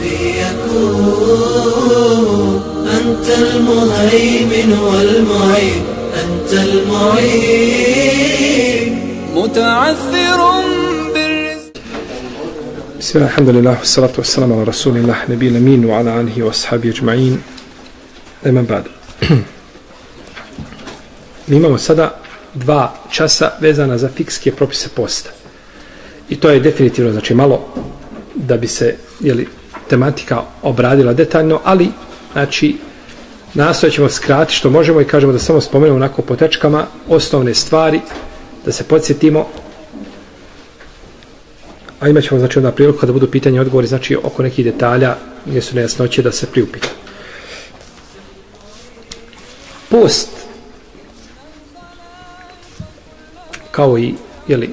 ربي يكون أنت المهيمن والمعين أنت المعين متعثر بالرزق بسم الله الحمد لله والصلاة والسلام على رسول الله نبي الأمين وعلى آله وأصحابه أجمعين أما بعد Mi imamo sada dva časa vezana za fikske propise posta. I to je definitivno, znači malo da bi se jeli, tematika obradila detaljno, ali znači nastojat ćemo što možemo i kažemo da samo spomenemo onako po tečkama osnovne stvari, da se podsjetimo a imat ćemo znači onda priliku kada budu pitanje i odgovori znači oko nekih detalja gdje su nejasnoće da se priupita. Post kao i jeli,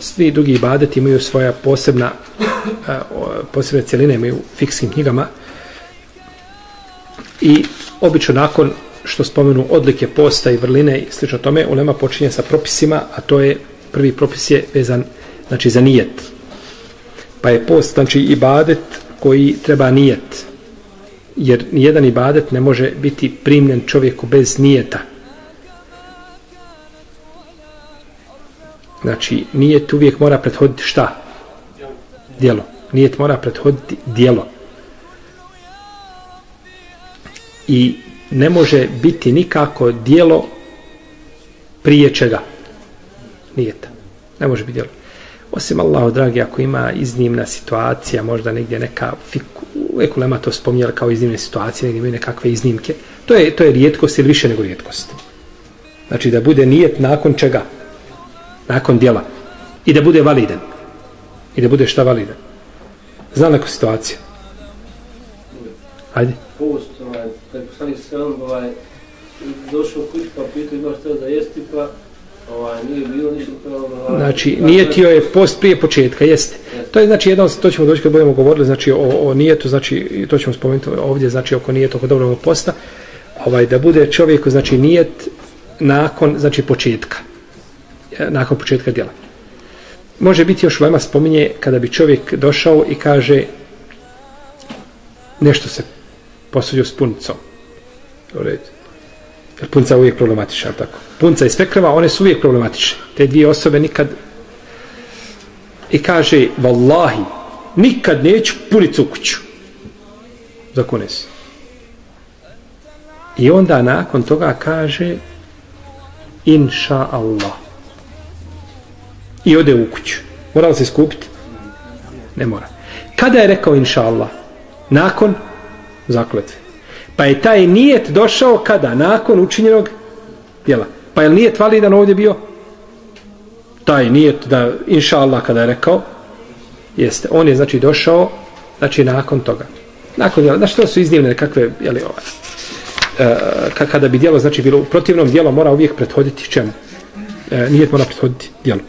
svi drugi ibadeti imaju svoja posebna eh, posebne cijeline imaju u fikskim knjigama i obično nakon što spomenu odlike posta i vrline i slično tome, ulema počinje sa propisima, a to je prvi propis je vezan znači za nijet. Pa je post znači ibadet koji treba nijet. Jer nijedan ibadet ne može biti primljen čovjeku bez nijeta. Znači, nijet uvijek mora prethoditi šta? Dijelo. Nijet mora prethoditi dijelo. I ne može biti nikako dijelo prije čega? Nijeta. Ne može biti dijelo. Osim Allaho, dragi, ako ima iznimna situacija, možda negdje neka fiku, uvijek ulema to spominjala kao iznimne situacije, negdje imaju nekakve iznimke, to je, to je rijetkost ili više nego rijetkost. Znači da bude nijet nakon čega? Nakon dijela. I da bude validan. I da bude šta validan. Zna neku situaciju? Hajde. Post, ovaj, kad poslanik selam, ovaj, došao kuć pa pitao za jesti, pa ovaj, nije bilo ništa kao... Ovaj, Znači, nijetio je post prije početka, jeste. To je znači jedno, to ćemo doći kad budemo govorili, znači o, o nijetu, znači to ćemo spomenuti ovdje, znači oko nijetu, oko dobrog posta, ovaj, da bude čovjeku, znači nijet nakon, znači početka, Eh, nakon početka djela. Može biti još vema spominje kada bi čovjek došao i kaže nešto se posudio s punicom. U redu. Jer punca je uvijek problematična, tako. Punca i svekrva, one su uvijek problematične. Te dvije osobe nikad i kaže, vallahi, nikad neću punicu u kuću. Zakune se. I onda nakon toga kaže, inša Allah. I ode u kuću. Mora li se skupiti? Ne mora. Kada je rekao inša Allah? Nakon zakletve. Pa je taj nijet došao kada? Nakon učinjenog djela. Pa je li nijet validan ovdje bio? Taj nijet da inša Allah kada je rekao jeste. On je znači došao znači nakon toga. Nakon djela. Znači to su iznimne kakve jeli ovaj e, kada bi djelo znači bilo u protivnom djelo mora uvijek prethoditi čemu? E, nijet mora prethoditi djelu.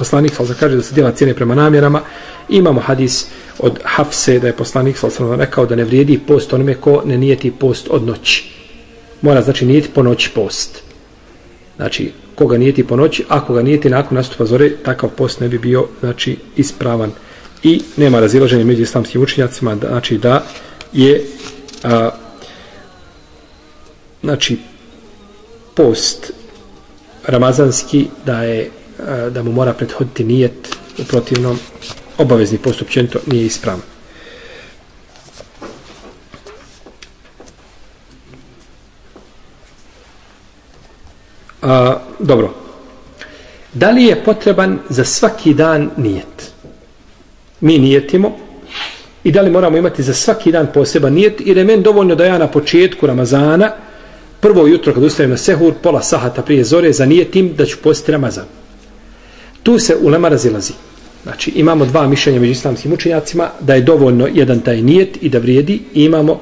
Poslanik Salza kaže da se djela cijene prema namjerama. Imamo hadis od Hafse da je poslanik sallallahu rekao da ne vrijedi post onome ko ne nijeti post od noći. Mora znači nijeti po noći post. Znači, koga nijeti po noći, ako ga nijeti nakon nastupa zore, takav post ne bi bio znači ispravan i nema razilaženja među islamskim učenjacima, da, znači da je a, znači post ramazanski da je Eh, da mu mora prethoditi nijet u protivnom obavezni postup čento nije ispravan. A, dobro. Da li je potreban za svaki dan nijet? Mi nijetimo i da li moramo imati za svaki dan poseban nijet ili je meni dovoljno da ja na početku Ramazana prvo jutro kad ustajem na sehur pola sahata prije zore zanijetim da ću postiti Ramazan. Tu se ulema razilazi. Znači imamo dva mišljenja među islamskim učenjacima da je dovoljno jedan taj nijet i da vrijedi i imamo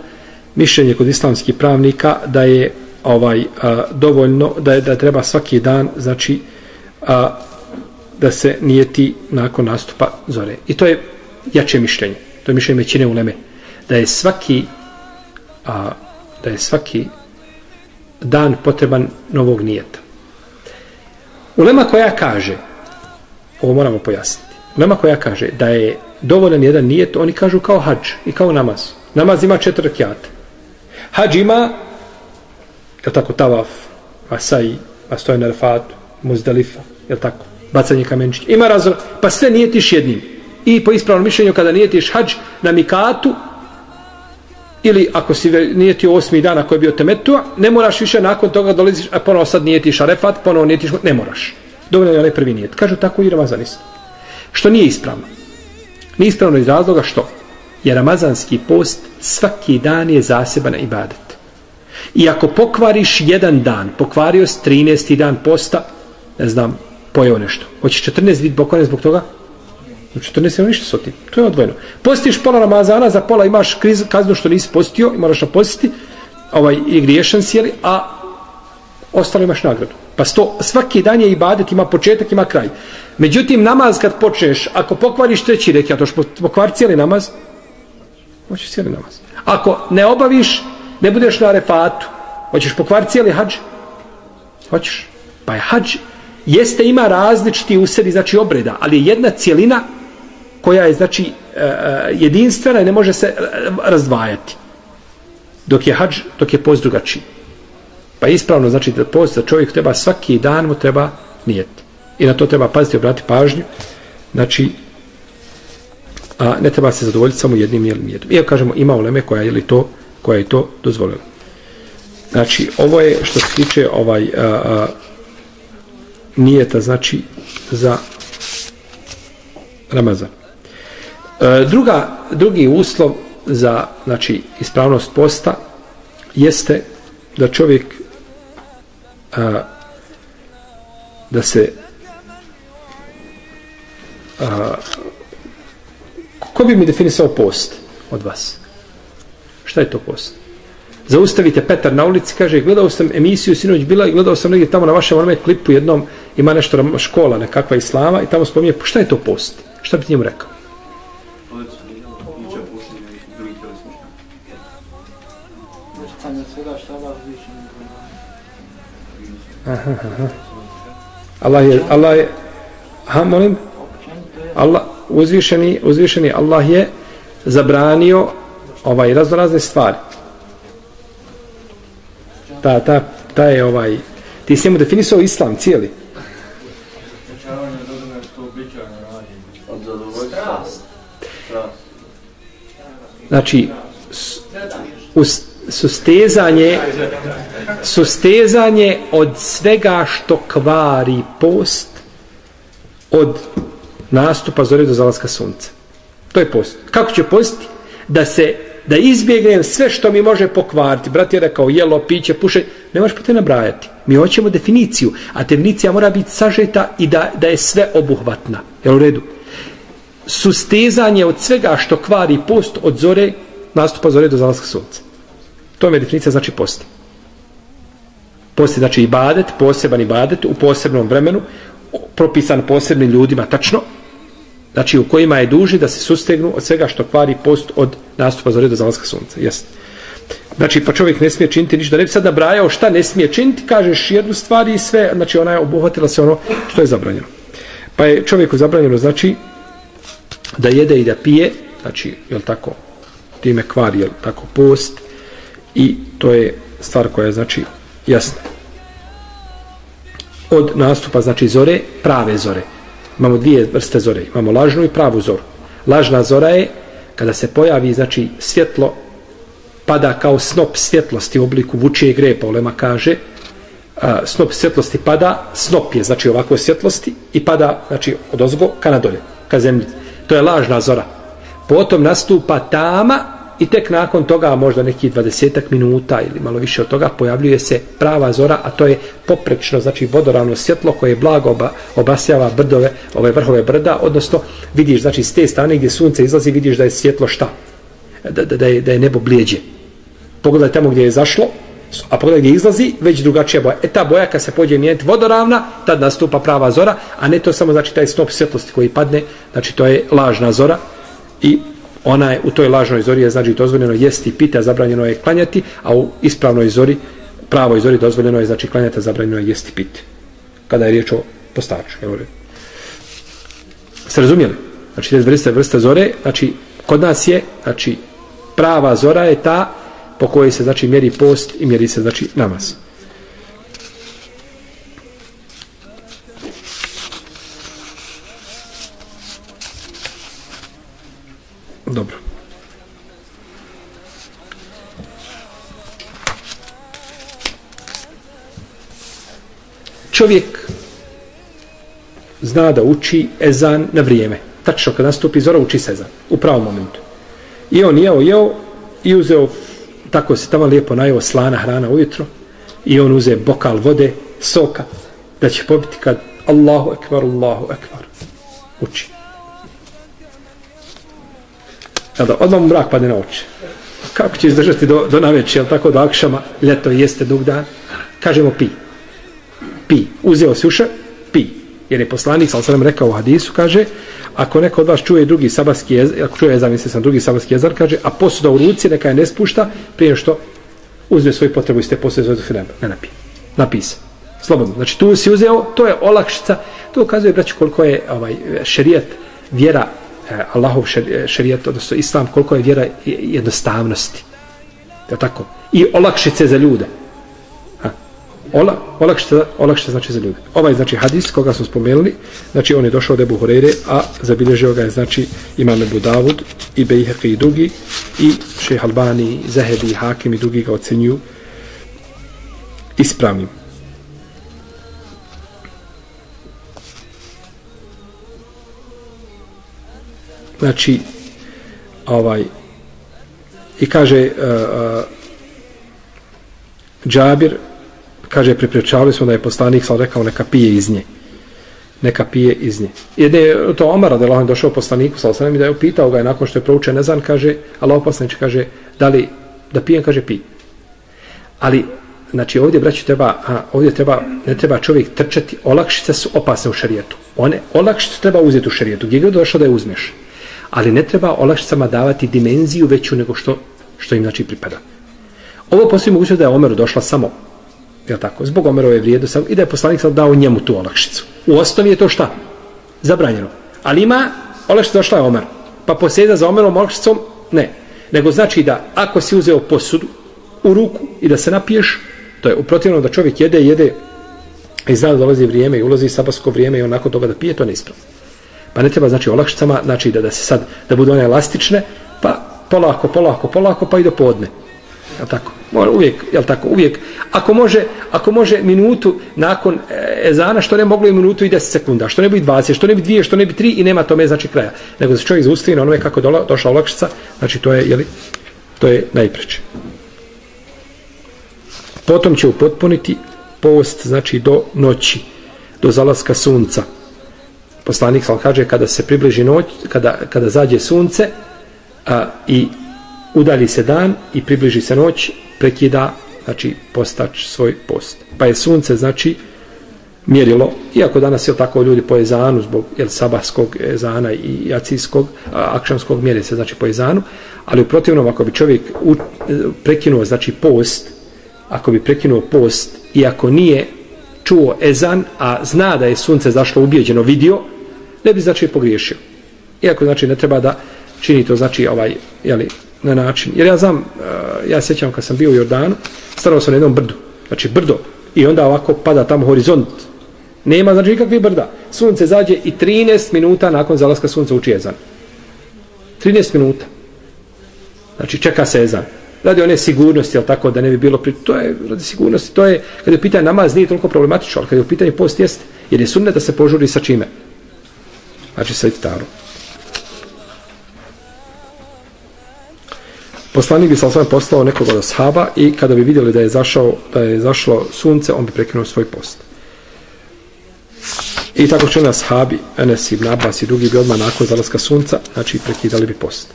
mišljenje kod islamskih pravnika da je ovaj a, dovoljno da je da treba svaki dan znači a, da se nijeti nakon nastupa zore. I to je jače mišljenje. To je mišljenje većine uleme. Da je svaki a, da je svaki dan potreban novog nijeta. Ulema koja kaže ovo moramo pojasniti. Lema koja kaže da je dovoljan jedan nijet, oni kažu kao hađ i kao namaz. Namaz ima četiri rakijata. Hađ ima je tako tavaf, asaj, astojna na rafatu, muzdalifa, je tako, bacanje kamenčića. Ima razor, pa sve nijetiš jednim. I po ispravnom mišljenju, kada nijetiš hađ na mikatu, ili ako si nijetio osmi dana koji je bio temetua, ne moraš više nakon toga dolaziš, a ponovo sad nijetiš arefat, ponovo nijetiš, ne moraš. Dovoljno je onaj prvi nijet. Kažu tako i Ramazanis. Što nije ispravno. Nije ispravno iz razloga što? Jer Ramazanski post svaki dan je zaseban ibadet. I ako pokvariš jedan dan, pokvario s 13. dan posta, ne znam, pojeo nešto. Hoćeš 14 biti pokvaren zbog toga? U 14 nema ništa soti. To je odvojeno. Postiš pola Ramazana, za pola imaš kriz, kaznu što nisi postio i moraš postiti, ovaj, i griješan si, jeli, a ostalo imaš nagradu. Pa sto, svaki dan je ibadet, ima početak, ima kraj. Međutim, namaz kad počneš, ako pokvariš treći rek, ja to što pokvari cijeli namaz, hoćeš cijeli namaz. Ako ne obaviš, ne budeš na refatu, hoćeš pokvariti cijeli hađ? Hoćeš. Pa je hađ, jeste ima različiti usedi, znači obreda, ali je jedna cijelina koja je, znači, e, e, jedinstvena i ne može se e, razdvajati. Dok je hađ, dok je post drugačiji. Pa ispravno, znači, da post za čovjek treba svaki dan mu treba nijet. I na to treba paziti, obrati pažnju. Znači, a ne treba se zadovoljiti samo jednim nijetom. Iako kažemo, ima uleme koja je li to koja je to dozvolila. Znači, ovo je što se tiče ovaj a, a, nijeta, znači, za Ramazan. E, druga, drugi uslov za, znači, ispravnost posta jeste da čovjek a, da se a, ko bi mi definisao post od vas? Šta je to post? Zaustavite Petar na ulici, kaže, gledao sam emisiju, sinoć bila i gledao sam negdje tamo na vašem onome klipu jednom, ima nešto škola, nekakva islama i tamo spominje, šta je to post? Šta bi njemu rekao? Aha, aha. Allah je, Allah je, ha, molim, Allah, uzvišeni, uzvišeni Allah je zabranio ovaj raznorazne stvari. Ta, ta, ta je ovaj, ti si mu definisao islam cijeli. Znači, sustezanje sustezanje od svega što kvari post od nastupa zore do zalaska sunca. To je post. Kako će postiti? Da se da izbjegnem sve što mi može pokvariti. Brat je rekao jelo, piće, puše. Ne možeš potem nabrajati. Mi hoćemo definiciju. A definicija mora biti sažeta i da, da je sve obuhvatna. Jel u redu? Sustezanje od svega što kvari post od zore, nastupa zore do zalaska sunca. To je definicija znači posti. Post znači ibadet, poseban ibadet u posebnom vremenu, propisan posebnim ljudima, tačno, znači u kojima je duži da se sustegnu od svega što kvari post od nastupa zore do zalaska sunca. Jeste. Znači, pa čovjek ne smije činiti ništa. Da ne bi sad nabrajao šta ne smije činiti, kažeš jednu stvar i sve, znači ona je obuhvatila se ono što je zabranjeno. Pa je čovjeku zabranjeno, znači, da jede i da pije, znači, jel tako, time kvari, jel tako, post, i to je stvar koja je, znači, Jasno. Od nastupa, znači, zore, prave zore. Imamo dvije vrste zore. Imamo lažnu i pravu zoru. Lažna zora je kada se pojavi, znači, svjetlo pada kao snop svjetlosti u obliku vučije grepa, Olema kaže, a, snop svjetlosti pada, snop je, znači, ovako svjetlosti i pada, znači, od ozgo ka nadolje, ka zemlji. To je lažna zora. Potom nastupa tama i tek nakon toga, možda neki 20 minuta ili malo više od toga, pojavljuje se prava zora, a to je poprečno, znači vodoravno svjetlo koje blago oba, obasjava brdove, ove vrhove brda, odnosno vidiš, znači s te strane gdje sunce izlazi, vidiš da je svjetlo šta? Da, da, da, je, da je nebo blijeđe. Pogledaj tamo gdje je zašlo, a pogledaj gdje izlazi, već drugačija boja. E ta boja kad se pođe mijeniti vodoravna, tad nastupa prava zora, a ne to samo znači taj snop svjetlosti koji padne, znači to je lažna zora i ona je u toj lažnoj zori je znači dozvoljeno jesti i piti, a zabranjeno je klanjati, a u ispravnoj zori, pravoj zori dozvoljeno je znači klanjati, a zabranjeno je jesti piti. Kada je riječ o postaču. Evo Ste razumijeli? Znači, te vrste, vrste zore, znači, kod nas je, znači, prava zora je ta po kojoj se, znači, mjeri post i mjeri se, znači, namaz. Dobro. Čovjek zna da uči ezan na vrijeme. Tačno kada nastupi zora uči se ezan. U pravom momentu. I on jeo, jeo i uzeo tako se tamo lijepo najeo slana hrana ujutro i on uze bokal vode, soka da će pobiti kad Allahu ekvar, Allahu ekvar. Uči. Sada, odmah mu mrak padne na oči. Kako će izdržati do, do naveče, jel tako, do akšama, ljeto jeste dug dan? Kažemo pi. Pi. Uzeo si uša, pi. Jer je poslanik, sam sam rekao u hadisu, kaže, ako neko od vas čuje drugi sabarski jezar, ako čuje jezar, sam drugi sabarski jezar, kaže, a posuda u ruci, neka je ne spušta, prije što uzme svoju potrebu iz te posude za ne, ne napije. Napisa. Slobodno. Znači, tu si uzeo, to je olakšica, to ukazuje, braću, koliko je ovaj, šerijet, vjera E, Allahov šerijat, odnosno islam, koliko je vjera jednostavnosti. Je tako? I olakšice za ljude. Ha. Ola, olakšice, olakšice znači za ljude. Ovaj znači hadis koga smo spomenuli, znači on je došao od Ebu Horeire, a zabilježio ga je znači imam Ebu Davud i Bejheqi i drugi i šeha Albani, Zahebi, Hakim i drugi ga ocenju ispravnim. Znači ovaj i kaže uh, uh, Džabir kaže prepričavali smo da je poslanik sam rekao neka pije iz nje. Neka pije iz nje. Jedne to Omar da je došao poslaniku sa osam i da je upitao ga je nakon što je proučen nezan kaže Allah poslanič kaže da li da pijem? Kaže pi. Ali znači ovdje braći treba a, ovdje treba ne treba čovjek trčati olakšice su opasne u šarijetu one olakšice treba uzeti u šarijetu gdje god došao da je uzmeš ali ne treba olakšicama davati dimenziju veću nego što, što im znači pripada. Ovo poslije moguće da je Omeru došla samo, je tako, zbog Omerove vrijednosti i da je poslanik sad dao njemu tu olakšicu. U osnovi je to šta? Zabranjeno. Ali ima olakšica došla je Omer. Pa posjeda za Omerom olakšicom? Ne. Nego znači da ako si uzeo posudu u ruku i da se napiješ, to je uprotivno da čovjek jede, jede i zna da dolazi vrijeme i ulazi sabarsko vrijeme i onako toga da pije, to ne ispravno. Pa ne treba znači olakšicama, znači da, da se sad, da budu one elastične, pa polako, polako, polako, pa i do podne. Je tako? Mora uvijek, je tako? Uvijek. Ako može, ako može minutu nakon eh, ezana, što ne moglo i minutu i 10 sekunda, što ne bi 20, što ne bi 2, što ne bi 3 i nema tome znači kraja. Nego se čovjek zaustavi na onome kako dola, došla olakšica, znači to je, je li, to je najpreče. Potom će upotpuniti post, znači do noći, do zalaska sunca poslanik sal kaže kada se približi noć, kada, kada zađe sunce a, i udalji se dan i približi se noć, prekida znači postač svoj post. Pa je sunce znači mjerilo, iako danas je tako ljudi po ezanu zbog jel, sabahskog ezana i jacijskog, a, akšamskog mjere se znači po ezanu, ali u protivnom ako bi čovjek u, prekinuo znači post, ako bi prekinuo post i ako nije čuo ezan, a zna da je sunce zašlo ubijeđeno vidio, ne bi znači pogriješio. Iako znači ne treba da čini to znači ovaj, jeli, na način. Jer ja znam, uh, ja sećam kad sam bio u Jordanu, starao sam na jednom brdu, znači brdo, i onda ovako pada tamo horizont. Nema znači nikakvih brda. Sunce zađe i 13 minuta nakon zalaska sunca uči jezan. 13 minuta. Znači čeka se jezan. Radi one sigurnosti, jel tako, da ne bi bilo pri... To je radi sigurnosti, to je, kada je u pitanju namaz, nije toliko problematično, ali kada je u pitanju post, jeste. Jer je sunnet da se požuri sa čime? Znači sa iftarom. Poslanik bi sa osvijem poslao nekog od ashaba i kada bi vidjeli da je zašao, da je zašlo sunce, on bi prekinuo svoj post. I tako će na ashabi, Enes ibn Abbas i drugi bi odmah nakon zalaska sunca, znači prekidali bi post.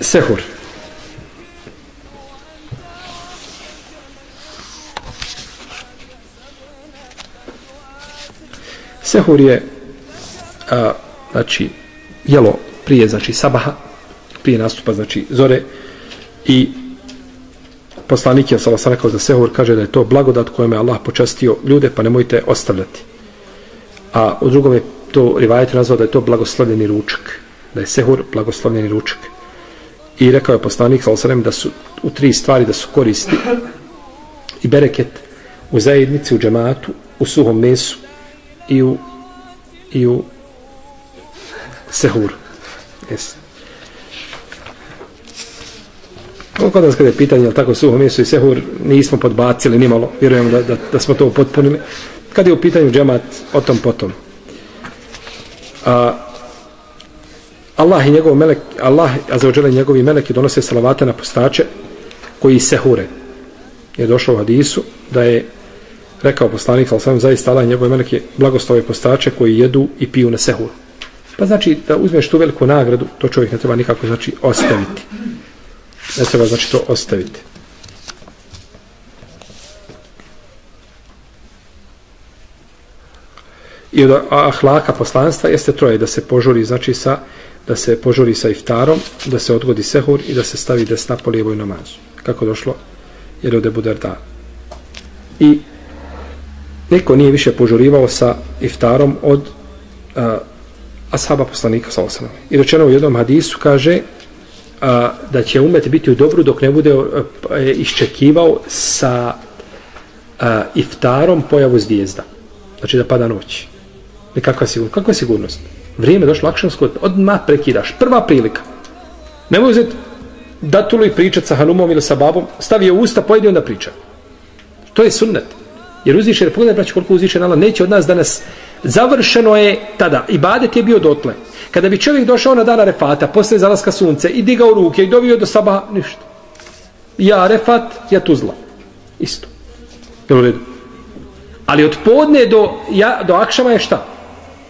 Sehur. Sehur je a, znači jelo prije znači sabaha prije nastupa znači zore i poslanik je sallallahu rekao za sehur kaže da je to blagodat kojom je Allah počastio ljude pa nemojte ostavljati. A u drugom je to rivajet nazvao da je to blagoslovljeni ručak da je sehur blagoslovljeni ručak. I rekao je poslanik sallallahu da su u tri stvari da su koristi i bereket u zajednici, u džematu, u suhom mesu i u, i u sehur. Yes. Kod nas kada je pitanje, je tako suho mjesto i sehur, nismo podbacili nimalo, vjerujemo da, da, da smo to upotpunili. Kad je u pitanju džemat, o tom potom. A, Allah i njegov melek, Allah, a za ođele njegovi meleki donose salavate na postače koji sehure. Je došlo u hadisu da je rekao poslanik, ali sam zaista Allah njegove meleke blagoslove postače koji jedu i piju na sehur. Pa znači da uzmeš tu veliku nagradu, to čovjek ne treba nikako znači ostaviti. Ne treba znači to ostaviti. I od ahlaka poslanstva jeste troje da se požuri znači sa da se požuri sa iftarom, da se odgodi sehur i da se stavi desna po lijevoj namazu. Kako došlo? Jer ovdje bude da. I niko nije više požurivao sa iftarom od uh, ashaba poslanika sa osanom. I rečeno u jednom hadisu kaže a, da će umet biti u dobru dok ne bude a, iščekivao sa a, iftarom pojavu zvijezda. Znači da pada noć. I kakva je sigurnost? Kakva je sigurnost? Vrijeme došlo akšansko, odmah prekidaš. Prva prilika. Nemoj uzeti datulu i pričat sa Hanumom ili sa babom, stavi je u usta, pojedi onda priča. To je sunnet. Jer uzviše, pogledaj, braći, koliko uzviše Allah, neće od nas danas završeno je tada. Ibadet je bio dotle. Kada bi čovjek došao na dana refata, posle zalaska sunce, i digao ruke, i dovio do saba, ništa. Ja refat, ja tuzla. Isto. Jel u redu? Ali od podne do, ja, do akšama je šta?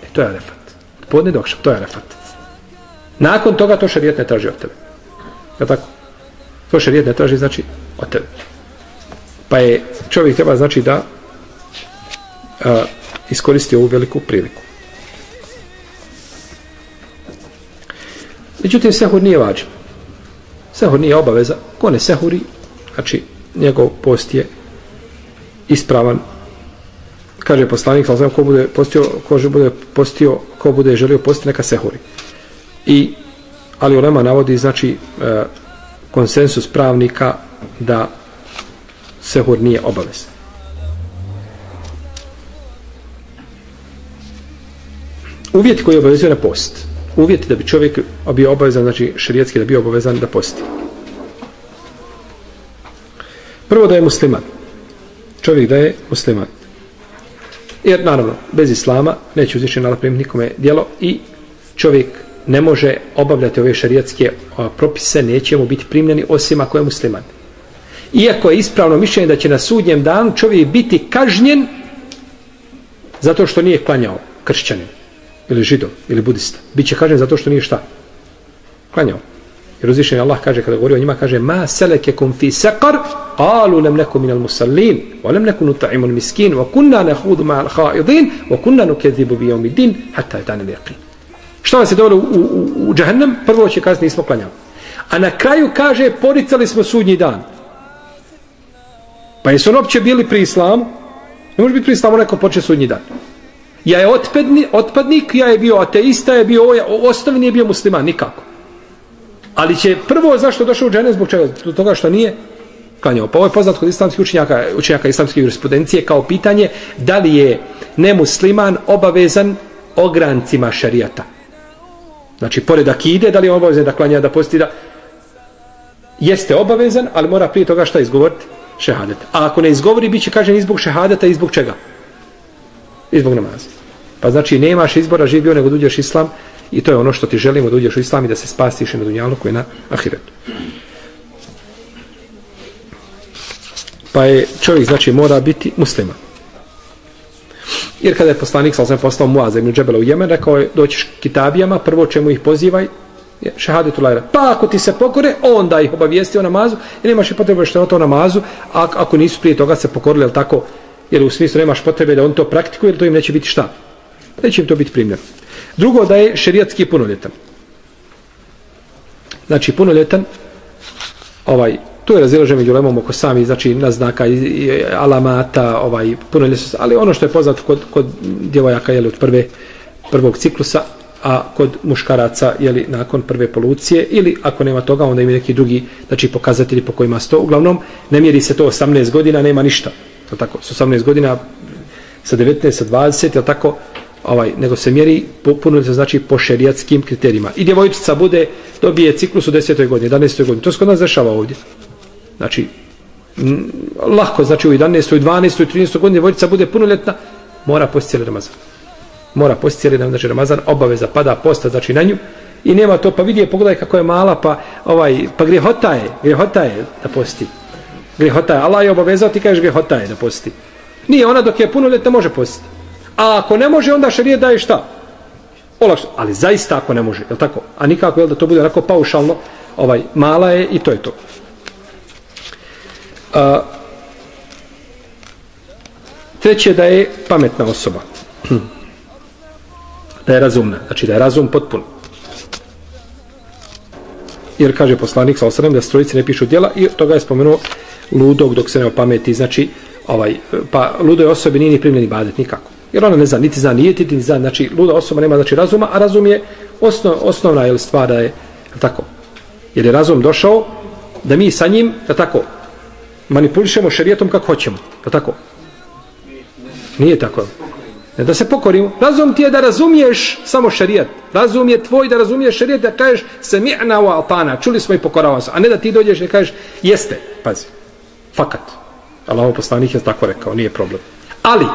E, to je refat. Od podne do akšama, to je refat. Nakon toga to šarijet ne traži od tebe. Je tako? To šarijet ne traži, znači, od tebe. Pa je čovjek treba, znači, da a, iskoristi ovu veliku priliku. Međutim, sehur nije vađen. Sehur nije obaveza. Ko ne sehuri, znači, njegov post je ispravan. Kaže poslanik, sa znam ko bude postio, ko bude postio, ko bude želio postiti, neka sehuri. I, ali Ulema navodi, znači, e, konsensus pravnika da sehur nije obavezan. Uvjet koji obavezuje na post. Uvjet da bi čovjek bio obavezan, znači šarijetski da bi obavezan da posti. Prvo da je musliman. Čovjek da je musliman. Jer naravno, bez islama neće uzvišen Allah primiti nikome djelo i čovjek ne može obavljati ove šarijetske propise, neće mu biti primljeni osim ako je musliman. Iako je ispravno mišljenje da će na sudnjem danu čovjek biti kažnjen zato što nije klanjao kršćanin ili židov, ili budista. Biće kažen zato što nije šta? Klanjao. Jer uzvišen Allah kaže, kada govori o njima, kaže Ma seleke kum fi sekar, qalu lem neku minal musallin, wa lem neku nuta'imu miskin, wa kunna nehudu ma'al haidin, wa kunna nukezibu bi jomi din, hatta je dan lijeqin. Šta vas je dovelo u, u, u džahnem? Prvo će kazi nismo klanjali. A na kraju kaže, poricali smo sudnji dan. Pa jesu on opće bili pri islamu? Ne može biti pri islamu neko poče sudnji dan. Ja je otpadni, otpadnik, ja je bio ateista, ja je bio ovaj, ja, ostavni je bio musliman, nikako. Ali će prvo, zašto došao u džene, zbog čega? Zbog toga što nije klanjao. Pa ovo je poznat kod islamskih učenjaka, učenjaka islamske jurisprudencije kao pitanje da li je nemusliman obavezan ograncima šarijata. Znači, pored akide, da li je obavezan da klanja, da posti, da... Jeste obavezan, ali mora prije toga šta izgovoriti? Šehadet. A ako ne izgovori, bit će kažen i zbog šehadeta i zbog čega? I zbog namaza. Pa znači, nemaš izbora živio nego da uđeš islam i to je ono što ti želimo da uđeš u islam i da se spasiš na dunjalu koji na ahiretu. Pa je čovjek, znači, mora biti musliman. Jer kada je poslanik, sa osam postao Muaza ibn Džebela u Jemen, rekao je, doćiš kitabijama, prvo čemu ih pozivaj, je šehadetu lajra. Pa ako ti se pokore, onda ih obavijesti o namazu i nemaš i potrebe što je to namazu, a ako nisu prije toga se pokorili, jel tako, jer u smislu nemaš potrebe da on to praktikuje, jer to im neće biti šta? Neće im to biti primjer. Drugo, da je šerijatski punoljetan. Znači, punoljetan, ovaj, tu je razilažen među lemom oko sami, znači, naznaka i, i alamata, ovaj, punoljetan, ali ono što je poznato kod, kod djevojaka, jeli, od prve, prvog ciklusa, a kod muškaraca jeli, nakon prve polucije ili ako nema toga onda ima neki drugi znači pokazatelji po kojima sto uglavnom ne mjeri se to 18 godina nema ništa to tako s 18 godina sa 19 sa 20 je tako ovaj nego se mjeri puno se znači po šerijatskim kriterijima i djevojčica bude dobije ciklus u 10. godini 11. godini to se kod nas dešava ovdje znači m, lahko znači u 11. i 12. i 13. godini djevojčica bude punoljetna mora postiti Ramazan mora posti cijeli znači Ramazan, obaveza pada posta, znači na nju, i nema to, pa vidi je, pogledaj kako je mala, pa, ovaj, pa grehota je, grehota je da posti. Grehota je, Allah je obavezao, ti kažeš grehota je da posti. Nije, ona dok je punoljetna može postiti. A ako ne može, onda šarijet daje šta? Olakšno, ali zaista ako ne može, je tako? A nikako, je da to bude onako paušalno, ovaj, mala je i to je to. A, treće da je pametna osoba. da je razumna, znači da je razum potpun. Jer kaže poslanik sa osrem da strojice ne pišu djela i toga je spomenuo ludog dok se ne opameti, znači ovaj, pa ludoj osobi nije ni primljeni badet nikako. Jer ona ne zna, niti zna nijeti, niti zna, znači luda osoba nema znači razuma, a razum je osnov, osnovna je stvar da je tako. Jer je razum došao da mi sa njim, da tako, manipulišemo šarijetom kako hoćemo, da tako. Nije tako. Ne da se pokorimo. Razum ti je da razumiješ samo šerijat. Razum je tvoj da razumiješ šerijat, da kažeš se mi'na wa atana. Čuli smo i pokoravamo se. A ne da ti dođeš i kažeš jeste. Pazi. Fakat. Allah poslanik je tako rekao. Nije problem. Ali.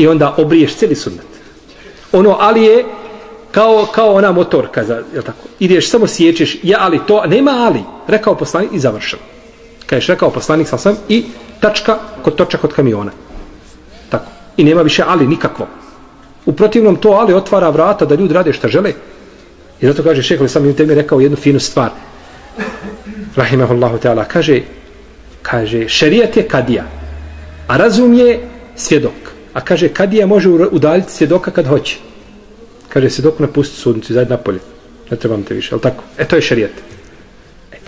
I onda obriješ cijeli sunnet. Ono ali je kao, kao ona motorka. Za, je tako? Ideš samo sjećeš. Ja ali to. Nema ali. Rekao poslanik i završeno. Kažeš rekao poslanik sam sam i tačka kod točka kod kamiona Tako. i nema više ali nikakvo. U protivnom to ali otvara vrata da ljudi rade šta žele. I zato kaže šehol sam im temi rekao jednu finu stvar. Rahimahullahu ta'ala kaže kaže šerijat je kadija a razum je svjedok. A kaže kadija može udaljiti svjedoka kad hoće. Kaže svjedok napusti sudnicu zajedno napolje. Ne trebam te više, ali tako? E to je šerijat.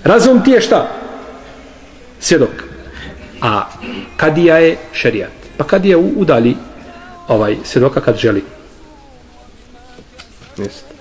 Razum ti je šta? Svjedok. A kadija je šerijat. Pa kad je udali ovaj svjedoka kad želi. Jeste.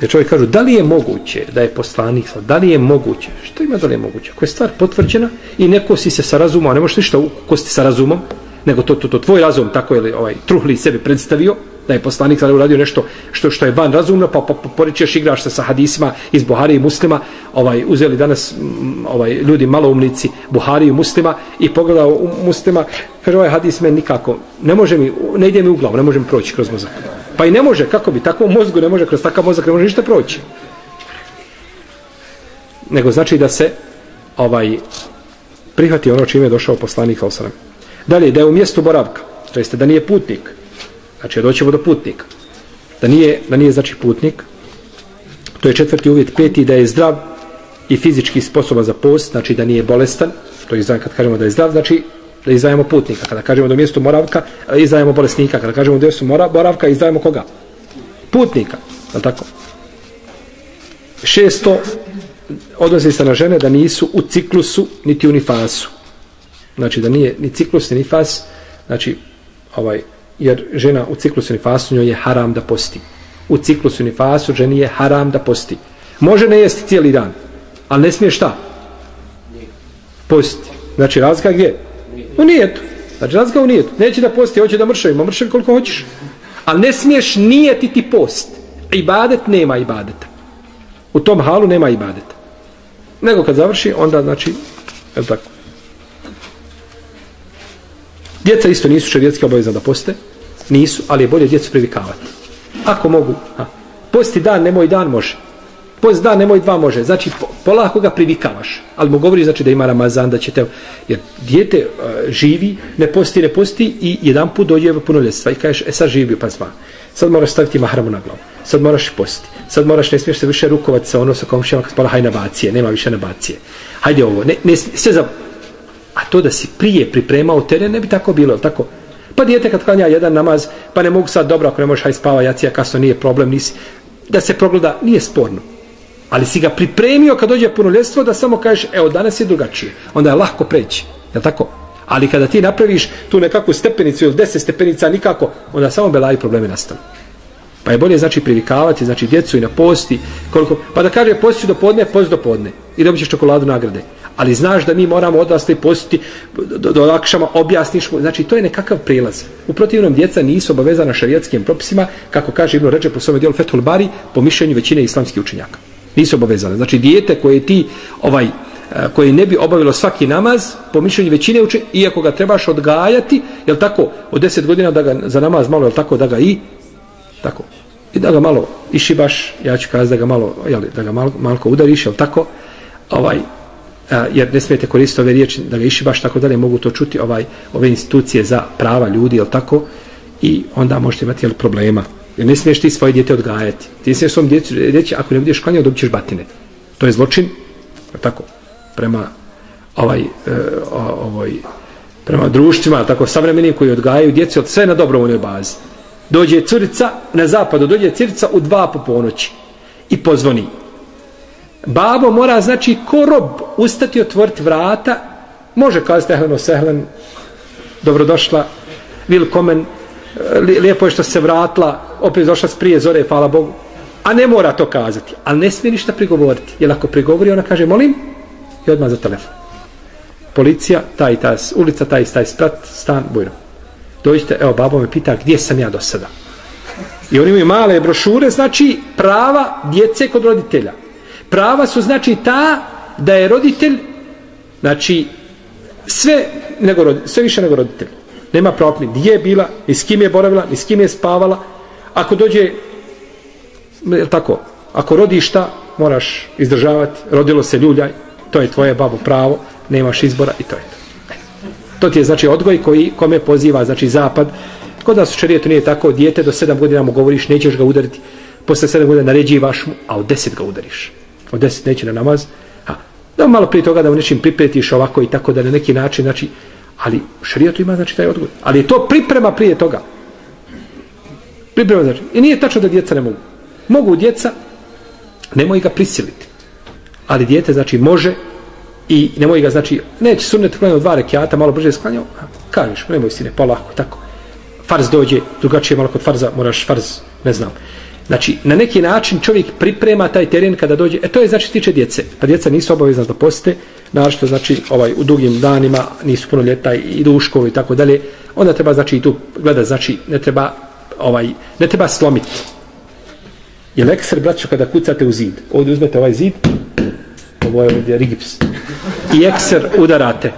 Jer čovjek kažu, da li je moguće da je poslanik, da li je moguće, što ima da li je moguće? Ako je stvar potvrđena i neko si se sa razumom, a ne možeš ništa kosti sa razumom, nego to, to, to tvoj razum tako je ovaj, truhli sebe predstavio, da je poslanik sada uradio nešto što što je van razumno, pa, pa, pa poričeš igraš se sa hadisima iz Buhari i muslima, ovaj, uzeli danas mm, ovaj, ljudi maloumnici Buhari i muslima i pogledao u muslima, kaže ovaj hadis meni nikako, ne može mi, ne ide mi u glavu, ne može mi proći kroz mozak. Pa i ne može, kako bi, takvom mozgu ne može, kroz takav mozak ne može ništa proći. Nego znači da se ovaj prihvati ono čime je došao poslanik Al-Salam. Dalje, da je u mjestu boravka, to jeste da nije putnik, Znači, doćemo do putnika. Da nije, da nije znači, putnik, To je četvrti uvjet. Peti, da je zdrav i fizički sposoban za post, znači da nije bolestan. To je izdajemo, kad kažemo da je zdrav, znači da izdajemo putnika. Kada kažemo do mjestu moravka, e, izdajemo bolesnika. Kada kažemo do mjestu mora- boravka, izdajemo koga? Putnika. Je tako? Šesto, odnosi se na žene da nisu u ciklusu niti u nifasu. Znači da nije ni ciklus ni fas, znači ovaj, jer žena u ciklusu i nifasu njoj je haram da posti. U ciklusu i nifasu ženi je haram da posti. Može ne jesti cijeli dan, ali ne smije šta? Posti. Znači razlika gdje? U nijetu. Znači razlika u nijetu. Neće da posti, hoće da mršavi, ma mršavi koliko hoćeš. Ali ne smiješ nijetiti post. Ibadet nema ibadeta. U tom halu nema ibadeta. Nego kad završi, onda znači, je tako? Djeca isto nisu šerijetski obavezna da poste. Nisu, ali je bolje djecu privikavati. Ako mogu. Ha. posti dan, nemoj dan, može. Post dan, nemoj dva, može. Znači, polako ga privikavaš. Ali mu govori, znači, da ima Ramazan, da će te... Jer djete uh, e, živi, ne posti, ne posti i jedan put dođe u punoljetstva i kažeš, e sad živi, pa zva. Sad moraš staviti mahramu na glavu. Sad moraš posti. Sad moraš, ne smiješ se više rukovati sa ono sa komšijama kad spala, haj nabacije, nema više nabacije. Hajde ovo, ne, ne, sve za... A to da si prije pripremao teren, ne bi tako bilo, tako? Pa dijete kad klanja jedan namaz, pa ne mogu sad dobro, ako ne možeš haj spava, jacija, kasno nije problem, nisi, da se progleda, nije sporno. Ali si ga pripremio kad dođe punoljestvo da samo kažeš, evo danas je drugačije. Onda je lahko preći, je tako? Ali kada ti napraviš tu nekakvu stepenicu ili deset stepenica nikako, onda samo belaji problemi nastanu. Pa je bolje znači privikavati, znači djecu i na posti, koliko, pa da kaže posti do podne, post do podne i dobit ćeš čokoladu nagrade. Ali znaš da mi moramo odrasli postiti do, do lakšama, objasniš mu, znači to je nekakav prilaz. U protivnom djeca nisu obavezana šarijatskim propisima, kako kaže Ibn Reče po svome dijelu Fethul Bari, po mišljenju većine islamskih učenjaka. Nisu obavezane. Znači dijete koje ti ovaj eh, koje ne bi obavilo svaki namaz, po mišljenju većine uče, iako ga trebaš odgajati, jel tako, od 10 godina da ga za namaz malo, jel tako, da ga i tako, i da ga malo išibaš, ja ću kazati da ga malo, jel, da ga malo, malo udariš, jel tako, ovaj, a, jer ne smijete koristiti ove riječi da ga išibaš, tako dalje, mogu to čuti ovaj, ove institucije za prava ljudi, jel tako, i onda možete imati jel, problema. Jer ne smiješ ti svoje djete odgajati. Ti ne smiješ svom djecu reći, ako ne budeš klanjao, dobit ćeš batine. To je zločin, jel tako, prema ovaj, e, o, ovoj, prema društvima, tako savremenim koji odgajaju djecu, sve na dobrovoljnoj bazi. Dođe curica na zapadu, dođe curica u dva po ponoći i pozvoni. Babo mora, znači, ko rob ustati otvoriti vrata, može kazati ehleno sehlen, dobrodošla, vilkomen, lijepo je što se vratila, opet došla prije zore, hvala Bogu. A ne mora to kazati, ali ne smije ništa prigovoriti. Jer ako prigovori, ona kaže, molim, i odmah za telefon. Policija, taj i ta ulica, taj i taj sprat, stan, bujno. Dođite, evo, babo me pita, gdje sam ja do sada? I oni imaju male brošure, znači prava djece kod roditelja. Prava su znači ta da je roditelj, znači sve, nego, roditelj, sve više nego roditelj. Nema propni, gdje je bila, ni s kim je boravila, ni s kim je spavala. Ako dođe, je tako, ako rodiš šta, moraš izdržavati, rodilo se ljuljaj, to je tvoje babo pravo, nemaš izbora i to je to. To ti je znači odgoj koji kome poziva znači zapad. Kod nas u šerijetu nije tako, dijete do sedam godina mu govoriš nećeš ga udariti, posle sedam godina naređivaš mu, a od deset ga udariš. Od deset neće na namaz. A, da malo prije toga da mu nečim pripretiš ovako i tako da na neki način, znači, ali u ima znači taj odgovor. Ali je to priprema prije toga. Priprema znači. I nije tačno da djeca ne mogu. Mogu djeca, nemoj ga prisiliti. Ali dijete znači može i nemoj ga, znači, neće sunnet klanjati dva rekiata, malo brže sklanjao, kažeš, nemoj sine, polako, tako. Farz dođe, drugačije malo kod farza, moraš farz, ne znam. Znači, na neki način čovjek priprema taj teren kada dođe, e to je znači tiče djece, pa djeca nisu obavezna da poste, našto znači ovaj u dugim danima nisu puno ljeta i idu u školu i tako dalje, onda treba znači i tu gleda, znači ne treba ovaj ne treba slomiti. Je lekser braćo kada kucate u zid. Ovdje uzmete ovaj zid, ovo je ovdje rigips. I ekser udarate.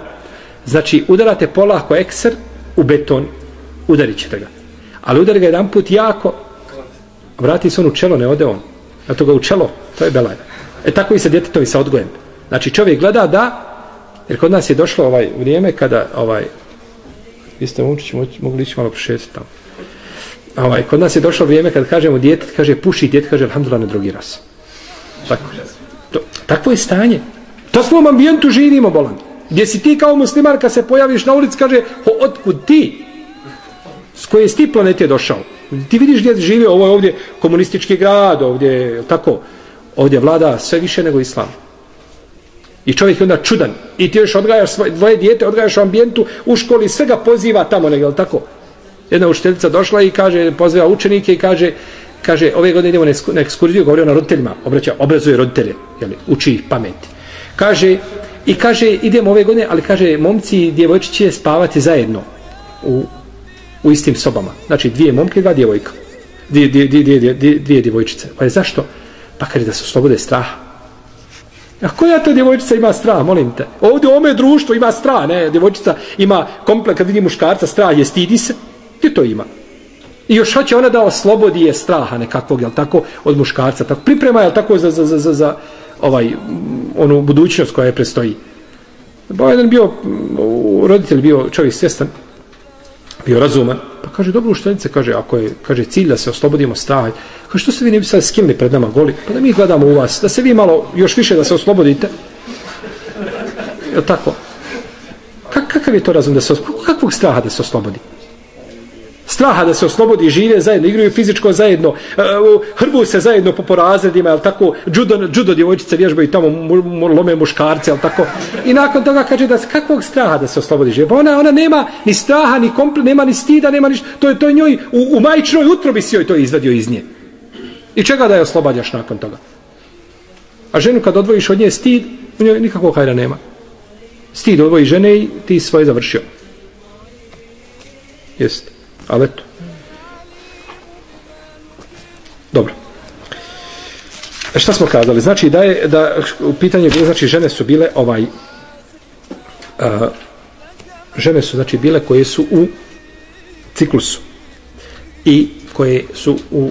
Znači, udarate polako ekser u beton, udarit ćete ga. Ali udar ga jedan put jako, vrati se on u čelo, ne ode on. A to ga u čelo, to je belaj. E tako i sa djetetovi sa odgojem. Znači, čovjek gleda da, jer kod nas je došlo ovaj vrijeme kada, ovaj, vi ste momčići, mogli ići malo prošetiti tamo. Ovaj, kod nas je došlo vrijeme kad kažemo djete, kaže puši djete, kaže alhamdulillah ne drugi raz. Tako. To, takvo je stanje. Takvom ambijentu živimo, bolan. Gdje si ti kao muslimar, kad se pojaviš na ulici, kaže, ho, otkud ti? S koje si ti planete došao? Ti vidiš gdje živi, ovo je ovdje komunistički grad, ovdje, je tako, ovdje vlada sve više nego islam. I čovjek je onda čudan. I ti još odgajaš svoje dvoje dijete, odgajaš u ambijentu, u školi, sve ga poziva tamo, nego, tako? Jedna učiteljica došla i kaže, poziva učenike i kaže, kaže, ove godine idemo na ekskurziju, govori ona roditeljima, obraća, obrazuje roditelje, jeli, uči ih pameti. Kaže, i kaže, idemo ove godine, ali kaže, momci i djevojčići je spavati zajedno u, u istim sobama. Znači, dvije momke i dva djevojka. Dvije, dvije, dvije, dvije, dvije, dvije djevojčice. Pa je zašto? Pa kaže da se oslobode straha. A koja to djevojčica ima strah, molim te? Ovdje u ome društvo ima strah, ne? Djevojčica ima kompleks, kad vidi muškarca, strah je, stidi se. Gdje to ima? I još hoće ona da oslobodi je straha nekakvog, jel tako, od muškarca. Tako, priprema, jel tako, za, za, za, za, za ovaj, mm, onu budućnost koja je prestoji. Bo pa jedan bio, mm, roditelj bio čovjek svjestan, bio razuman, pa kaže, dobro učiteljice, kaže, ako je, kaže, cilj da se oslobodimo straha, kaže, što se vi ne bi sad skimli pred nama goli, pa da mi gledamo u vas, da se vi malo, još više da se oslobodite. Je tako? Kak, Kakav je to razum da se, kakvog straha da se oslobodi? Straha da se oslobodi žive zajedno, igraju fizičko zajedno, e, e, hrbu se zajedno po porazredima, jel tako, judo, judo djevojčice vježbaju tamo, lome muškarce, jel tako, i nakon toga kaže da kakvog straha da se oslobodi žive, pa ona, ona nema ni straha, ni kompl, nema ni stida, nema ništa, to je to je njoj, u, u majčinoj utrobi si joj to izvadio iz nje. I čega da je oslobađaš nakon toga? A ženu kad odvojiš od nje stid, u njoj nikakvog hajra nema. Stid odvoji žene i ti svoje završio. Jeste. Ali eto. Dobro. E, šta smo kazali? Znači da je, da u pitanju je znači žene su bile ovaj a, žene su znači bile koje su u ciklusu i koje su u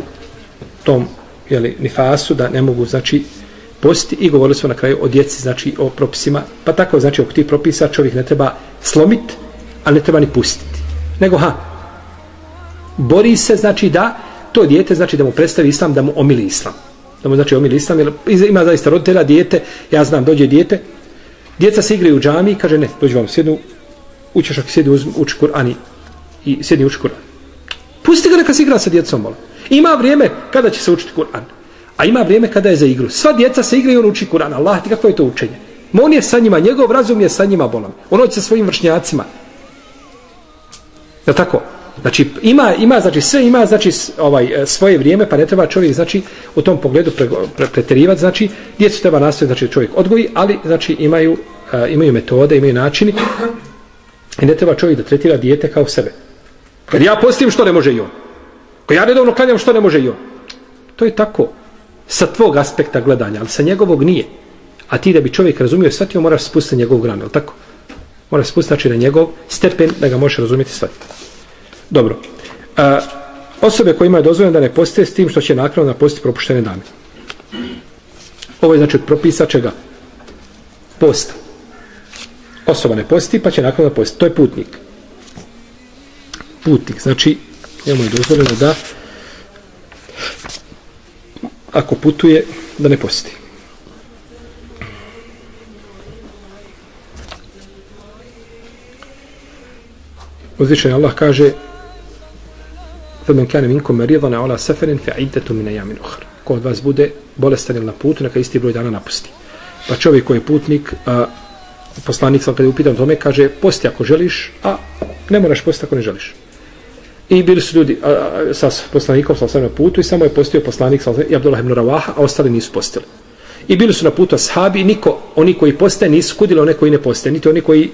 tom jeli, nifasu da ne mogu znači posti i govorili smo na kraju o djeci znači o propisima pa tako znači oko tih propisa čovjek ne treba slomiti a ne treba ni pustiti nego ha bori se znači da to dijete znači da mu predstavi islam da mu omili islam da mu znači omili islam jer ima zaista roditelja dijete ja znam dođe dijete djeca se igraju u džami kaže ne dođi vam sjednu učeš ako sjedi uči Kur'an i sjedni uči Kur'an pusti ga neka se igra sa djecom bola. ima vrijeme kada će se učiti Kur'an a ima vrijeme kada je za igru sva djeca se igraju on uči Kur'an Allah ti kako je to učenje Ma on je sa njima, njegov razum je sa njima bolan. On hoće sa svojim vršnjacima. Je tako? Znači ima ima znači sve ima znači ovaj e, svoje vrijeme pa ne treba čovjek znači u tom pogledu pre, pre, preterivati znači djecu treba nastaviti znači čovjek odgoji ali znači imaju uh, imaju metode imaju načini i ne treba čovjek da tretira dijete kao sebe. Kad ja postim što ne može i on. Kad ja redovno klanjam što ne može i on. To je tako sa tvog aspekta gledanja, ali sa njegovog nije. A ti da bi čovjek razumio shvatio moraš spustiti njegov gran, je tako? Moraš spustiti znači na njegov stepen da ga možeš razumjeti shvatiti. Dobro. A, osobe koje imaju dozvoljeno da ne poste s tim što će nakon posti propuštene dane. Ovo je znači od propisa čega? Posta. Osoba ne posti pa će nakon da posti. To je putnik. Putnik. Znači, njemu je dozvoljeno da ako putuje, da ne posti. Uzvišen Allah kaže فمن كان منكم مريضا على سفر فعدة من أيام أخرى ko od vas bude bolestan ili na putu, neka isti broj dana napusti. Pa čovjek koji je putnik, a, poslanik sam kada je upitan tome, kaže, posti ako želiš, a ne moraš posti ako ne želiš. I bili su ljudi a, a, sa poslanikom sa na putu i samo je postio poslanik sa i Abdullah ibn Ravaha, a ostali nisu postili. I bili su na putu ashabi, niko, oni koji poste nisu kudili one koji ne poste, niti oni koji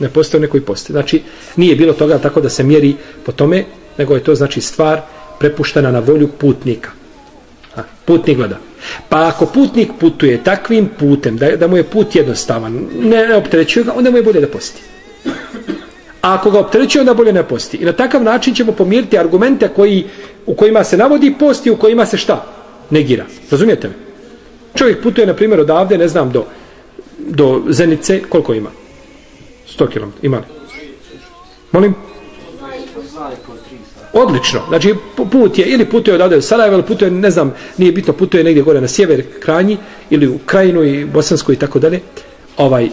ne poste, one koji poste. Znači, nije bilo toga tako da se mjeri po tome, nego je to znači stvar prepuštena na volju putnika. A, putnik gleda. Pa ako putnik putuje takvim putem, da, da mu je put jednostavan, ne, ne opterećuje ga, onda mu je bolje da posti. A ako ga opterećuje, onda bolje ne posti. I na takav način ćemo pomiriti argumente koji, u kojima se navodi posti, u kojima se šta? Negira. Razumijete me? Čovjek putuje, na primjer, odavde, ne znam, do, do Zenice, koliko ima? 100 km. Ima li? Molim? Odlično. Znači put je ili putuje odavde u Sarajevo ili putuje, ne znam, nije bitno, putuje negdje gore na sjever krajnji ili u krajinu i bosanskoj i tako dalje. Ovaj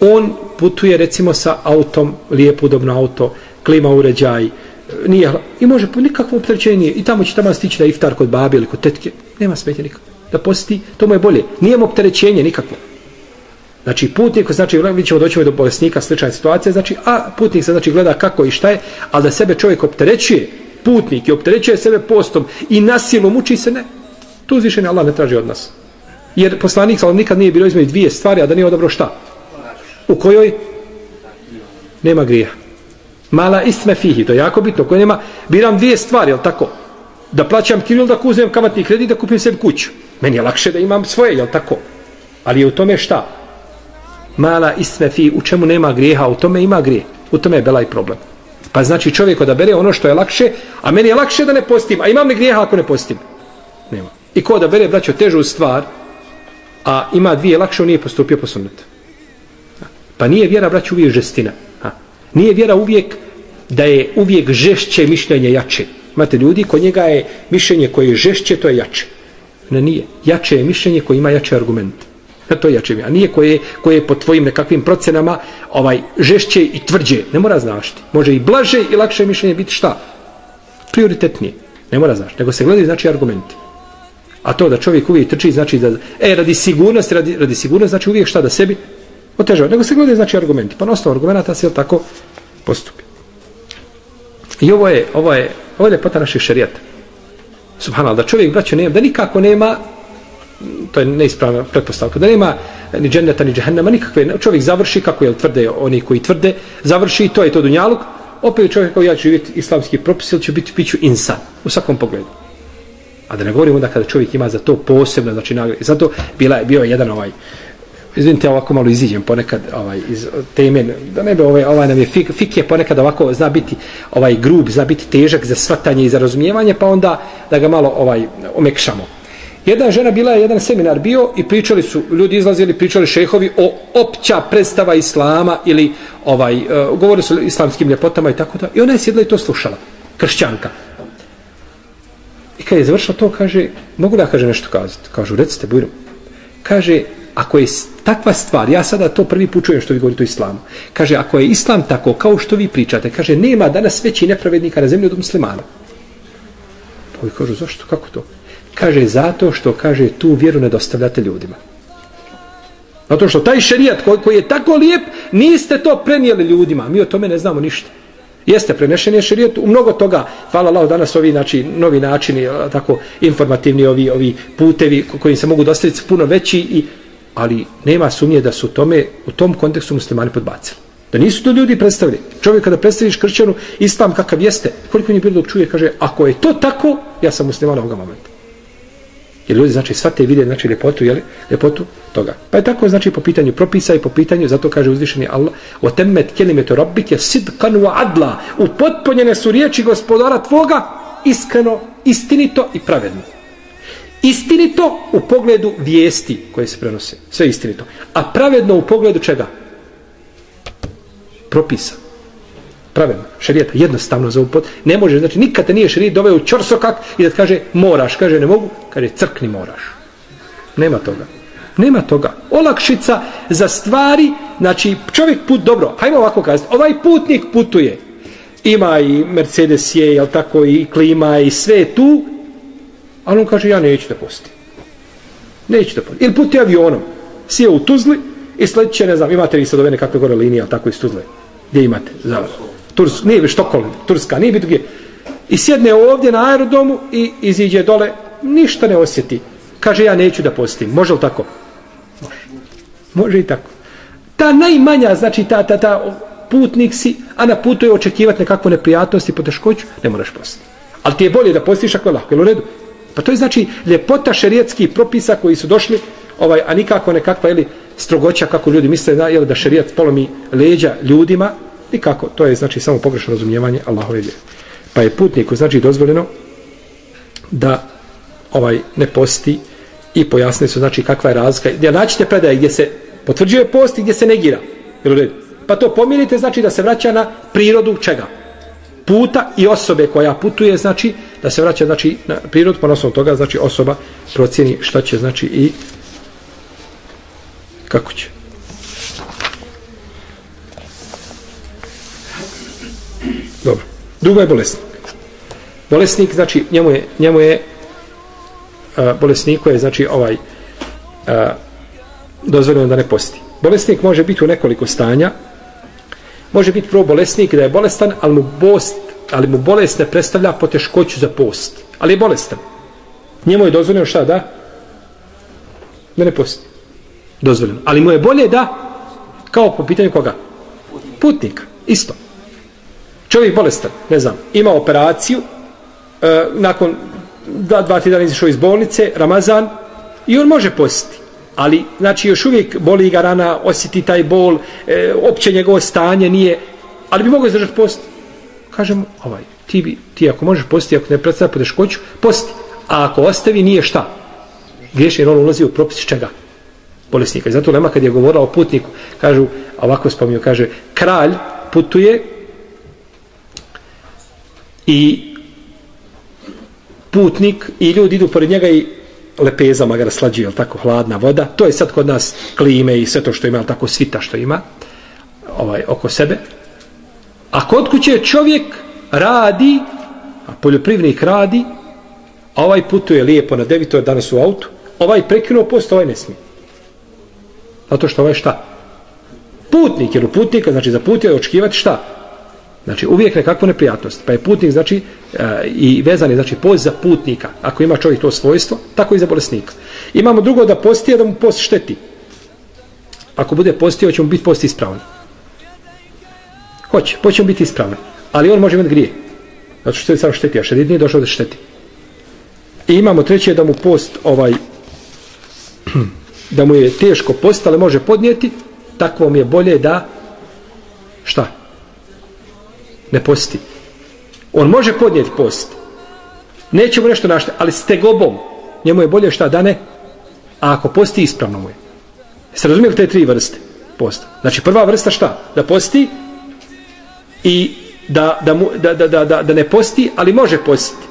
on putuje recimo sa autom, lijepo udobno auto, klima uređaj, nije i može po nikakvo opterećenje i tamo će tamo stići da iftar kod babi ili kod tetke, nema smetje nikako. Da posti, to mu je bolje. Nije mu opterećenje nikakvo. Znači putnik, znači mi ćemo doći do bolesnika, slična situacija, znači, a putnik se znači gleda kako i šta je, ali da sebe čovjek opterećuje, putnik i opterećuje sebe postom i nasilno muči se, ne. Tu uzvišenje Allah ne traži od nas. Jer poslanik sallam nikad nije bilo između dvije stvari, a da nije odabro šta? U kojoj? Nema grija. Mala isme fihi, to je jako bitno. Koje nema, biram dvije stvari, jel tako? Da plaćam kiril, da kuzem kamatni kredit, da kupim sebi kuću. Meni je lakše da imam svoje, jel tako? Ali je u tome šta? Mala isme fi, u čemu nema grijeha, u tome ima grije. U tome je belaj problem. Pa znači čovjek odabere ono što je lakše, a meni je lakše da ne postim, a imam li grijeha ako ne postim? Nema. I ko odabere, braćo, težu stvar, a ima dvije lakše, on nije postupio po sunnetu. Pa nije vjera, braćo, uvijek žestina. Ha. Nije vjera uvijek da je uvijek žešće mišljenje jače. Imate ljudi, kod njega je mišljenje koje je žešće, to je jače. Ne, nije. Jače je mišljenje koje ima jače argumente. Na to jače a nije koje, koje po tvojim nekakvim procenama ovaj žešće i tvrđe. Ne mora znašti. Može i blaže i lakše mišljenje biti šta? Prioritetnije. Ne mora znašti. Nego se gledaju znači argumenti. A to da čovjek uvijek trči znači da e radi sigurnosti, radi, radi sigurnosti znači uvijek šta da sebi otežava. Nego se gledaju znači argumenti. Pa na osnovu argumenta se tako postupi. I ovo je, ovo je, ovo je lepota naših šarijata. Subhanallah, da čovjek, braćo, nema, da nikako nema to je neispravna pretpostavka, da nema ni dženneta ni džehennema, nikakve, čovjek završi, kako je tvrde oni koji tvrde, završi, to je to dunjaluk, opet čovjek kao ja ću živjeti islamski propis, ili ću biti piću insan, u svakom pogledu. A da ne govorimo da kada čovjek ima za to posebno, znači nagrade, zato bila je, bio jedan ovaj, izvinite, ovako malo iziđem ponekad ovaj, iz teme, da ne bi ovaj, ovaj nam je fik, fik je ponekad ovako, zna biti ovaj grub, zna biti težak za svatanje i za razumijevanje, pa onda da ga malo ovaj omekšamo. Jedna žena bila je jedan seminar bio i pričali su, ljudi izlazili, pričali šehovi o opća predstava islama ili ovaj, uh, govorili su o islamskim ljepotama i tako da. I ona je sjedla i to slušala. Kršćanka. I kad je završila to, kaže, mogu da kaže nešto kazati? Kažu, recite, bujno. Kaže, ako je takva stvar, ja sada to prvi put čujem što vi govorite o islamu. Kaže, ako je islam tako, kao što vi pričate, kaže, nema danas veći nepravednika na zemlji od muslimana. Pa vi kažu, zašto, kako to? Kaže, zato što, kaže, tu vjeru ne dostavljate ljudima. Zato što taj šerijat koji, koji je tako lijep, niste to prenijeli ljudima. Mi o tome ne znamo ništa. Jeste prenešen je šerijat u mnogo toga. Hvala Allah, danas ovi znači, novi načini, tako informativni ovi, ovi putevi koji se mogu dostaviti puno veći, i, ali nema sumnje da su tome, u tom kontekstu muslimani podbacili. Da nisu to ljudi predstavili. Čovjek kada predstaviš kršćanu, islam kakav jeste, koliko njih bilo dok čuje, kaže, ako je to tako, ja sam musliman ovoga momenta. Jer ljudi znači svate vide znači ljepotu, je ljepotu toga. Pa je tako znači po pitanju propisa i po pitanju zato kaže uzvišeni Allah: "Wa tammat kalimatu rabbika sidqan wa adla." Upotpunjene su riječi gospodara tvoga iskreno, istinito i pravedno. Istinito u pogledu vijesti koje se prenose. Sve istinito. A pravedno u pogledu čega? Propisa pravilno, šarijeta, jednostavno za upot. Ne može, znači nikad te nije šarijet doveo u čorsokak i da kaže moraš, kaže ne mogu, kaže crkni moraš. Nema toga. Nema toga. Olakšica za stvari, znači čovjek put, dobro, hajmo ovako kazati, ovaj putnik putuje, ima i Mercedes je, jel tako, i klima i sve tu, ali on kaže ja neću da postim. Neću da postim. Ili putuje avionom, sije u Tuzli i sledeće, ne znam, imate vi sad ove nekakve gore linije, tako iz Tuzle. Gdje imate? Zavrlo. Turs, nije Štokolim, Turska, nije biti gdje. I sjedne ovdje na aerodomu i iziđe dole, ništa ne osjeti. Kaže, ja neću da postim. Može li tako? Može. Može i tako. Ta najmanja, znači ta, ta, ta putnik si, a na putu je očekivati nekakvu neprijatnost i poteškoću, ne moraš postiti. Ali ti je bolje da postiš ako je lahko, jel u redu? Pa to je znači ljepota šerijetskih propisa koji su došli, ovaj, a nikako nekakva ili strogoća kako ljudi misle da, jel, da šerijat polomi leđa ljudima, Nikako, to je znači samo pogrešno razumijevanje Allahove vjere. Pa je putniku znači dozvoljeno da ovaj ne posti i pojasni su znači kakva je razlika. Ja naćite predaje gdje se potvrđuje post i gdje se negira. Jel Pa to pomirite znači da se vraća na prirodu čega? puta i osobe koja putuje, znači, da se vraća, znači, na prirodu, pa na toga, znači, osoba procjeni šta će, znači, i kako će. Dobro. Drugo je bolesnik. Bolesnik, znači, njemu je, njemu je a, bolesniku je, znači, ovaj a, dozvoljeno da ne posti. Bolesnik može biti u nekoliko stanja. Može biti prvo bolesnik da je bolestan, ali mu, bost, ali mu bolest ne predstavlja poteškoću za post. Ali je bolestan. Njemu je dozvoljeno šta, da? Da ne posti. Dozvoljeno. Ali mu je bolje da, kao po pitanju koga? Putnik. Isto. Čovjek bolestan, ne znam, ima operaciju, e, nakon dva, dva, tri dana izišao iz bolnice, Ramazan, i on može postiti. Ali, znači, još uvijek boli ga rana, osjeti taj bol, e, opće njegovo stanje nije, ali bi mogao izdržati post. Kažem, ovaj, ti, bi, ti ako možeš postiti, ako ne predstavlja poteškoću, posti. A ako ostavi, nije šta? Griješen on ulazi u propis čega? Bolesnika. I zato Lema kad je govorila o putniku, kažu, ovako spominju, kaže, kralj putuje i putnik i ljudi idu pored njega i lepezama ga raslađuje, jel tako, hladna voda. To je sad kod nas klime i sve to što ima, jel tako, svita što ima ovaj, oko sebe. A kod kuće čovjek radi, a poljoprivnik radi, a ovaj putuje lijepo na devito, je danas u autu, ovaj prekinuo post, ovaj ne smije. Zato što ovaj šta? Putnik, jer u putnika, znači za put je očekivati šta? Znači uvijek nekakvu neprijatnost. Pa je putnik, znači, e, i vezan je, znači, post za putnika. Ako ima čovjek to svojstvo, tako i za bolesnika. Imamo drugo da postije, da mu post šteti. Ako bude postio, će mu biti post ispravan. Hoće, hoće mu biti ispravan. Ali on može imati grije. Zato što je samo šteti, a šedid nije došao da šteti. I imamo treće da mu post ovaj da mu je teško post, ali može podnijeti, takvom je bolje da šta? Ne posti. On može podnijeti post. Neće mu nešto našte, ali s tegobom njemu je bolje šta da ne? A ako posti, ispravno mu je. Jeste razumijeli te tri vrste posta? Znači prva vrsta šta? Da posti i da, da, mu, da, da, da, da, da ne posti, ali može postiti.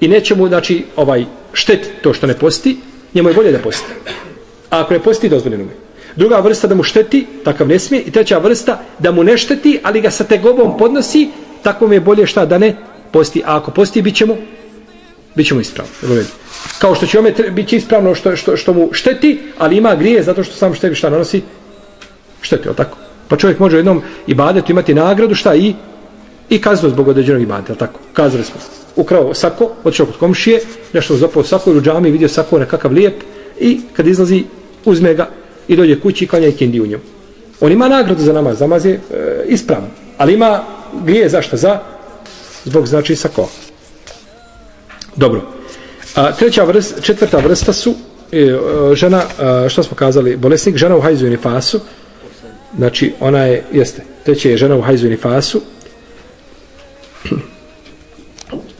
I neće mu, znači, ovaj, štet to što ne posti, njemu je bolje da posti. A ako ne posti, dozvoljeno mu je. Druga vrsta da mu šteti, takav ne smije. I treća vrsta da mu ne šteti, ali ga sa tegobom podnosi, tako mu je bolje šta da ne posti. A ako posti, bit ćemo, bit ćemo ispravno. Kao što će ome bit će ispravno što, što, što mu šteti, ali ima grije zato što sam štebi šta nanosi, šteti, ali tako? Pa čovjek može u jednom ibadetu imati nagradu, šta i i kaznu zbog određenog ibadeta, ali tako? Kazali smo. Ukrao sako, otišao kod komšije, nešto zapao sako u džami, vidio sako nekakav lijep i kad izlazi, uzme ga i dođe kući i klanja i kendi u njemu. On ima nagradu za namaz, namaz je e, ispravan, ali ima grije zašto? Za? Zbog znači sako. Dobro. A, treća vrsta, četvrta vrsta su e, e žena, e, a, što smo kazali, bolesnik, žena u hajzu i nifasu, znači ona je, jeste, treća je žena u hajzu i nifasu,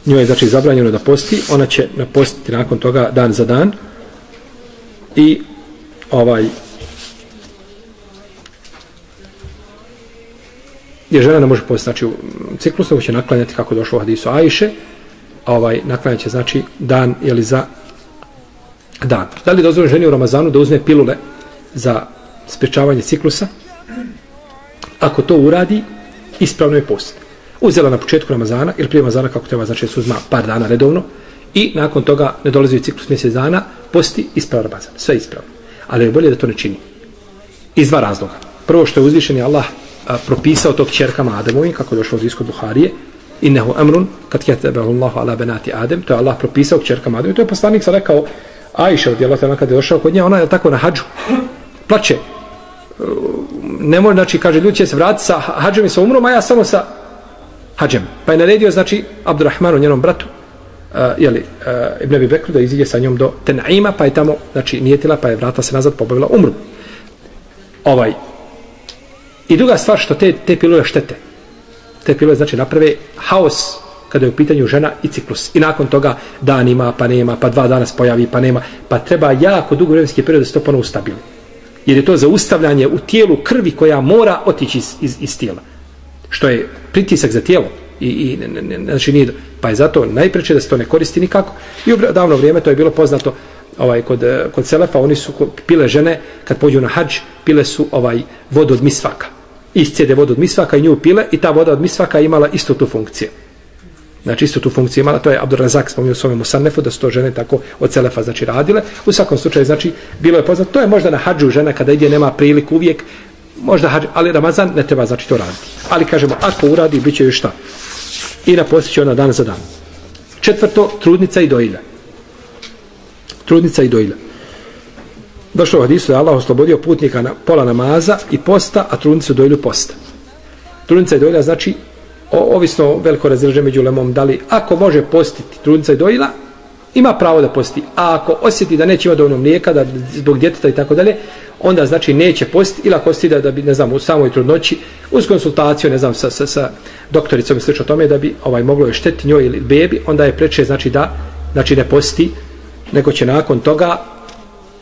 njoj je znači zabranjeno da posti, ona će napostiti nakon toga dan za dan i ovaj jer žena ne može postiti, znači ciklus će naklanjati kako došlo u hadisu Ajše, a ovaj naklanjat će znači dan ili za dan. Da li dozvoljeno ženi u Ramazanu da uzme pilule za sprečavanje ciklusa? Ako to uradi, ispravno je post. Uzela na početku Ramazana ili prije Ramazana kako treba, znači se uzma par dana redovno i nakon toga ne dolazi u ciklus mjesec dana, posti ispravno Ramazan. Sve ispravno. Ali je bolje da to ne čini. Iz dva razloga. Prvo što je uzvišen je Allah a, propisao tog čerkama Ademovim, kako je došlo od iskod Buharije, innehu amrun, kad ketebehu Allahu ala benati Adem, to je Allah propisao čerkama Ademovim. To je poslanik sa rekao, Ajša, od Allah, kad je došao kod nje, ona je tako na hađu. Plače. E, ne može, znači, kaže, ljudi će se vratiti sa hađem i sa umrom, a ja samo sa hađem. Pa je naredio, znači, Abdurrahmanu, njenom bratu, uh, jeli, uh, Ibn Abi Bekru, da iziđe sa njom do Tenaima, pa je tamo, znači, nijetila, pa je vrata se nazad, pobavila umru. Ovaj. I druga stvar, što te, te pilule štete. Te pilule, znači, naprave haos kada je u pitanju žena i ciklus. I nakon toga dan ima, pa nema, pa dva dana spojavi, pa nema. Pa treba jako dugo vremenski period da se to ponovo ustabili. Jer je to zaustavljanje u tijelu krvi koja mora otići iz, iz, iz tijela što je pritisak za tijelo. i, i ne, ne, ne, znači nije, pa je zato najpreče da se to ne koristi nikako. I u davno vrijeme to je bilo poznato ovaj kod, eh, kod Selefa, oni su pile žene, kad pođu na hađ, pile su ovaj vodu od misvaka. Iscede vodu od misvaka i nju pile i ta voda od misvaka imala istu tu funkciju. Znači isto tu funkciju imala, to je Abdurrazak spomenuo u svome Musanefu, da su to žene tako od Selefa znači radile. U svakom slučaju, znači, bilo je poznato, to je možda na hađu žena kada ide nema priliku uvijek, možda hađ, ali Ramazan ne treba znači to raditi. Ali kažemo, ako uradi, bit će još šta. I napostići ona dan za dan. Četvrto, trudnica i dojilja. Trudnica i dojilja. Došlo u hadisu da je Allah oslobodio putnika na pola namaza i posta, a trudnicu dojilju posta. Trudnica i dojilja znači o, ovisno veliko razređe među lemom, da li ako može postiti trudnica i dojila, ima pravo da posti. A ako osjeti da neće ima dovoljno mlijeka, da zbog djeteta i tako dalje, onda znači neće postiti ili ako osjeti da, da bi, ne znam, u samoj trudnoći, uz konsultaciju, ne znam, sa, sa, sa doktoricom i slično tome, da bi ovaj moglo je šteti njoj ili bebi, onda je preče, znači da, znači ne posti, nego će nakon toga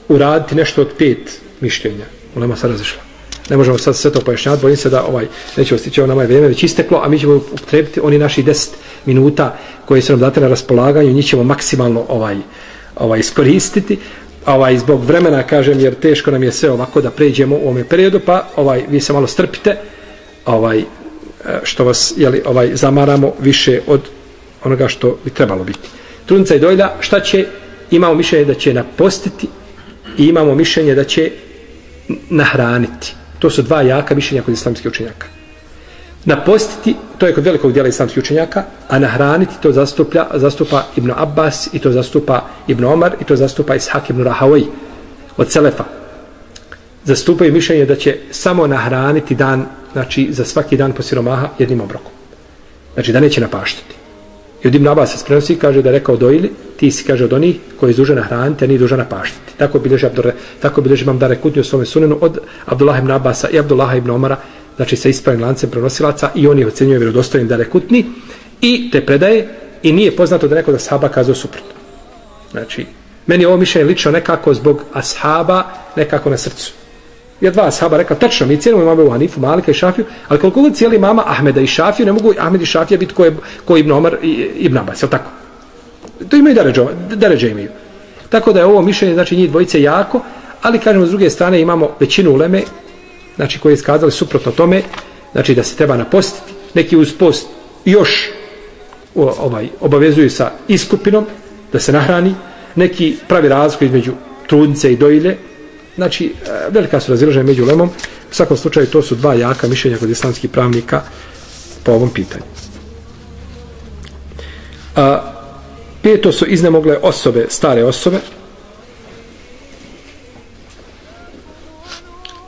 uraditi nešto od pet mišljenja. Ulema se razišla ne možemo sad sve to pojašnjati, bojim se da ovaj, nećemo stići ovo nama je vrijeme već isteklo, a mi ćemo upotrebiti oni naši 10 minuta koje su nam date na raspolaganju, njih ćemo maksimalno ovaj, ovaj iskoristiti, ovaj, zbog vremena, kažem, jer teško nam je sve ovako da pređemo u ovome periodu, pa ovaj, vi se malo strpite, ovaj, e, što vas jeli, ovaj, zamaramo više od onoga što bi trebalo biti. Trudnica i dojda šta će, imamo mišljenje da će napostiti i imamo mišljenje da će nahraniti. To su dva jaka mišljenja kod islamskih učenjaka. Napostiti, to je kod velikog dijela islamskih učenjaka, a nahraniti to zastupa, zastupa Ibn Abbas i to zastupa Ibn Omar i to zastupa Ishak ibn Rahavaj od Selefa. Zastupaju mišljenje da će samo nahraniti dan, znači za svaki dan po siromaha jednim obrokom. Znači da neće napaštiti. I od Ibn Abbas se prenosi, kaže da je rekao dojili, ti si kaže od onih koji je dužan hraniti, a nije dužan paštiti. Tako bilježi, Abdure, tako bilježi imam Dare Kutni u svome sunenu od Abdullah ibn Abasa i Abdullah ibn Omara, znači sa ispravim lancem prenosilaca i oni ocenjuju vjerodostojnim Dare Kutni i te predaje i nije poznato da neko da sahaba kazao suprotno. Znači, meni ovo mišljenje lično nekako zbog ashaba nekako na srcu. Je dva sahaba rekao, tačno, mi cijelimo imamo Hanifu, Malika i Šafiju, ali koliko god cijeli mama Ahmeda i Šafiju, ne mogu Ahmed i Šafija biti ko, je, ko Ibn Omar i Ibn Abbas, je tako? To imaju deređe imaju. Tako da je ovo mišljenje, znači njih dvojice jako, ali kažemo s druge strane imamo većinu uleme, znači koji je skazali suprotno tome, znači da se treba napostiti, neki uz post još ovaj obavezuju sa iskupinom da se nahrani, neki pravi razliku između trudnice i dojilje, znači e, velika su razilaženja među lemom. u svakom slučaju to su dva jaka mišljenja kod islamskih pravnika po ovom pitanju. A, Peto su iznemogle osobe, stare osobe.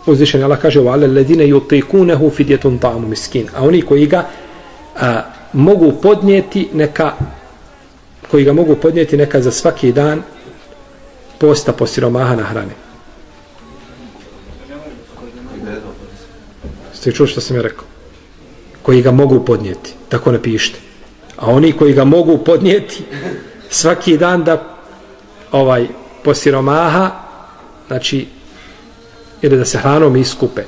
Uzvišen Allah kaže u ale ledine yutikunehu fidjetun miskin. A oni koji ga a, mogu podnijeti neka koji ga mogu podnijeti neka za svaki dan posta po siromaha na hrane. Ste čuli što sam ja rekao? Koji ga mogu podnijeti. Tako napišite. A oni koji ga mogu podnijeti svaki dan da ovaj posiromaha znači ili da se hranom iskupe.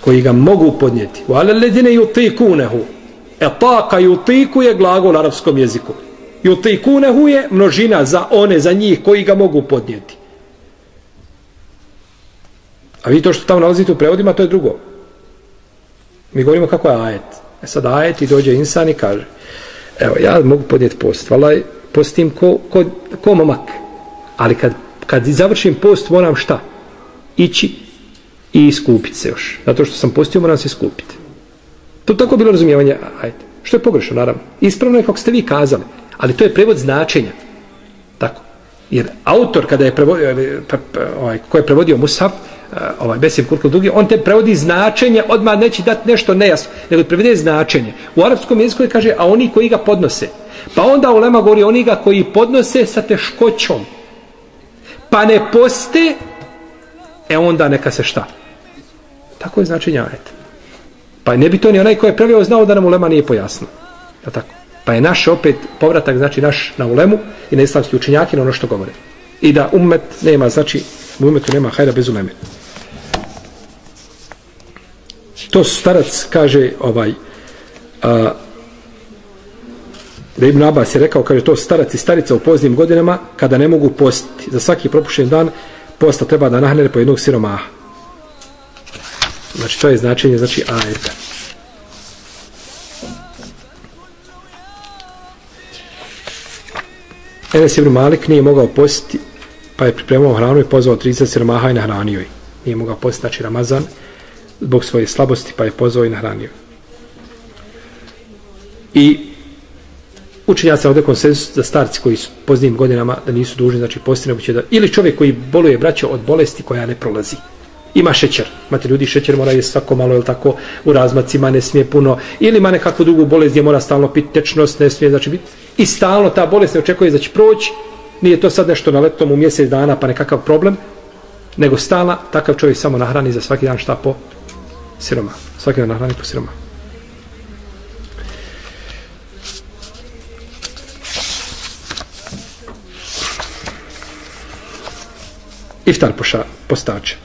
Koji ga mogu podnijeti. U ale ledine jutikunehu etaka jutiku je glagol u arapskom jeziku. Jutikunehu je množina za one, za njih koji ga mogu podnijeti a vi to što tamo nalazite u prevodima to je drugo mi govorimo kako je ajet E sad ajet i dođe insan i kaže, evo, ja mogu podnijeti post, valaj, postim ko, ko, ko momak. Ali kad, kad završim post, moram šta? Ići i iskupiti se još. Zato što sam postio, moram se iskupiti. To tako bilo razumijevanje, ajde. Što je pogrešno, naravno. Ispravno je kako ste vi kazali, ali to je prevod značenja. Tako. Jer autor, kada je prevodio, ovaj, ovaj ko je prevodio Musaf, Eh, ovaj Besim Kurkul Dugi, on te prevodi značenje, odmah neće dati nešto nejasno, nego prevede značenje. U arapskom jeziku je kaže, a oni koji ga podnose. Pa onda u Lema govori, oni ga koji podnose sa teškoćom. Pa ne poste, e onda neka se šta. Tako je značenje ajeta. Pa ne bi to ni onaj koji je preveo znao da nam ulema nije pojasno. Ja tako? Pa je naš opet povratak, znači naš na ulemu i na islamski učenjaki na ono što govore. I da umet nema, znači u umetu nema hajda bez uleme. To starac kaže ovaj a, da Ibn Abbas je rekao, kaže to starac i starica u poznim godinama kada ne mogu postiti. Za svaki propušten dan posta treba da nahnere po jednog siromaha. Znači to je značenje, znači ajeta. Enes Ibn Malik nije mogao postiti, pa je pripremao hranu i pozvao 30 siromaha i nahranio ih. Nije mogao postiti, znači Ramazan, zbog svoje slabosti, pa je pozvao i nahranio. I učenja se ovdje konsensus za starci koji su poznijim godinama da nisu dužni, znači posti nego će da, ili čovjek koji boluje braćo od bolesti koja ne prolazi. Ima šećer, imate ljudi šećer mora je svako malo, je tako, u razmacima ne smije puno, ili ima nekakvu drugu bolest gdje mora stalno piti tečnost, ne smije, znači biti, i stalno ta bolest ne očekuje da će proći, nije to sad nešto na letom u mjesec dana pa nekakav problem, nego stala, takav čovjek samo nahrani za svaki dan šta po siroma. Svaki dan nahrani po siroma. Iftar poša, postače.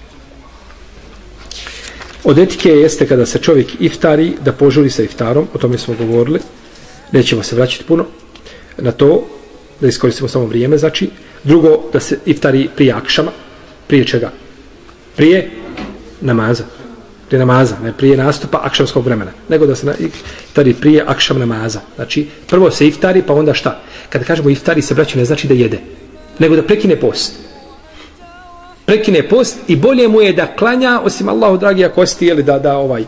Od etike jeste kada se čovjek iftari da požuri sa iftarom, o tome smo govorili, nećemo se vraćati puno na to, da iskoristimo samo vrijeme, znači, drugo, da se iftari prije akšama, prije čega? Prije namaza. Prije namaza, ne prije nastupa akšamskog vremena, nego da se na, iftari prije akšam namaza. Znači, prvo se iftari, pa onda šta? Kada kažemo iftari se braću ne znači da jede, nego da prekine post prekine post i bolje mu je da klanja osim Allahu dragi ako osti jeli, da, da ovaj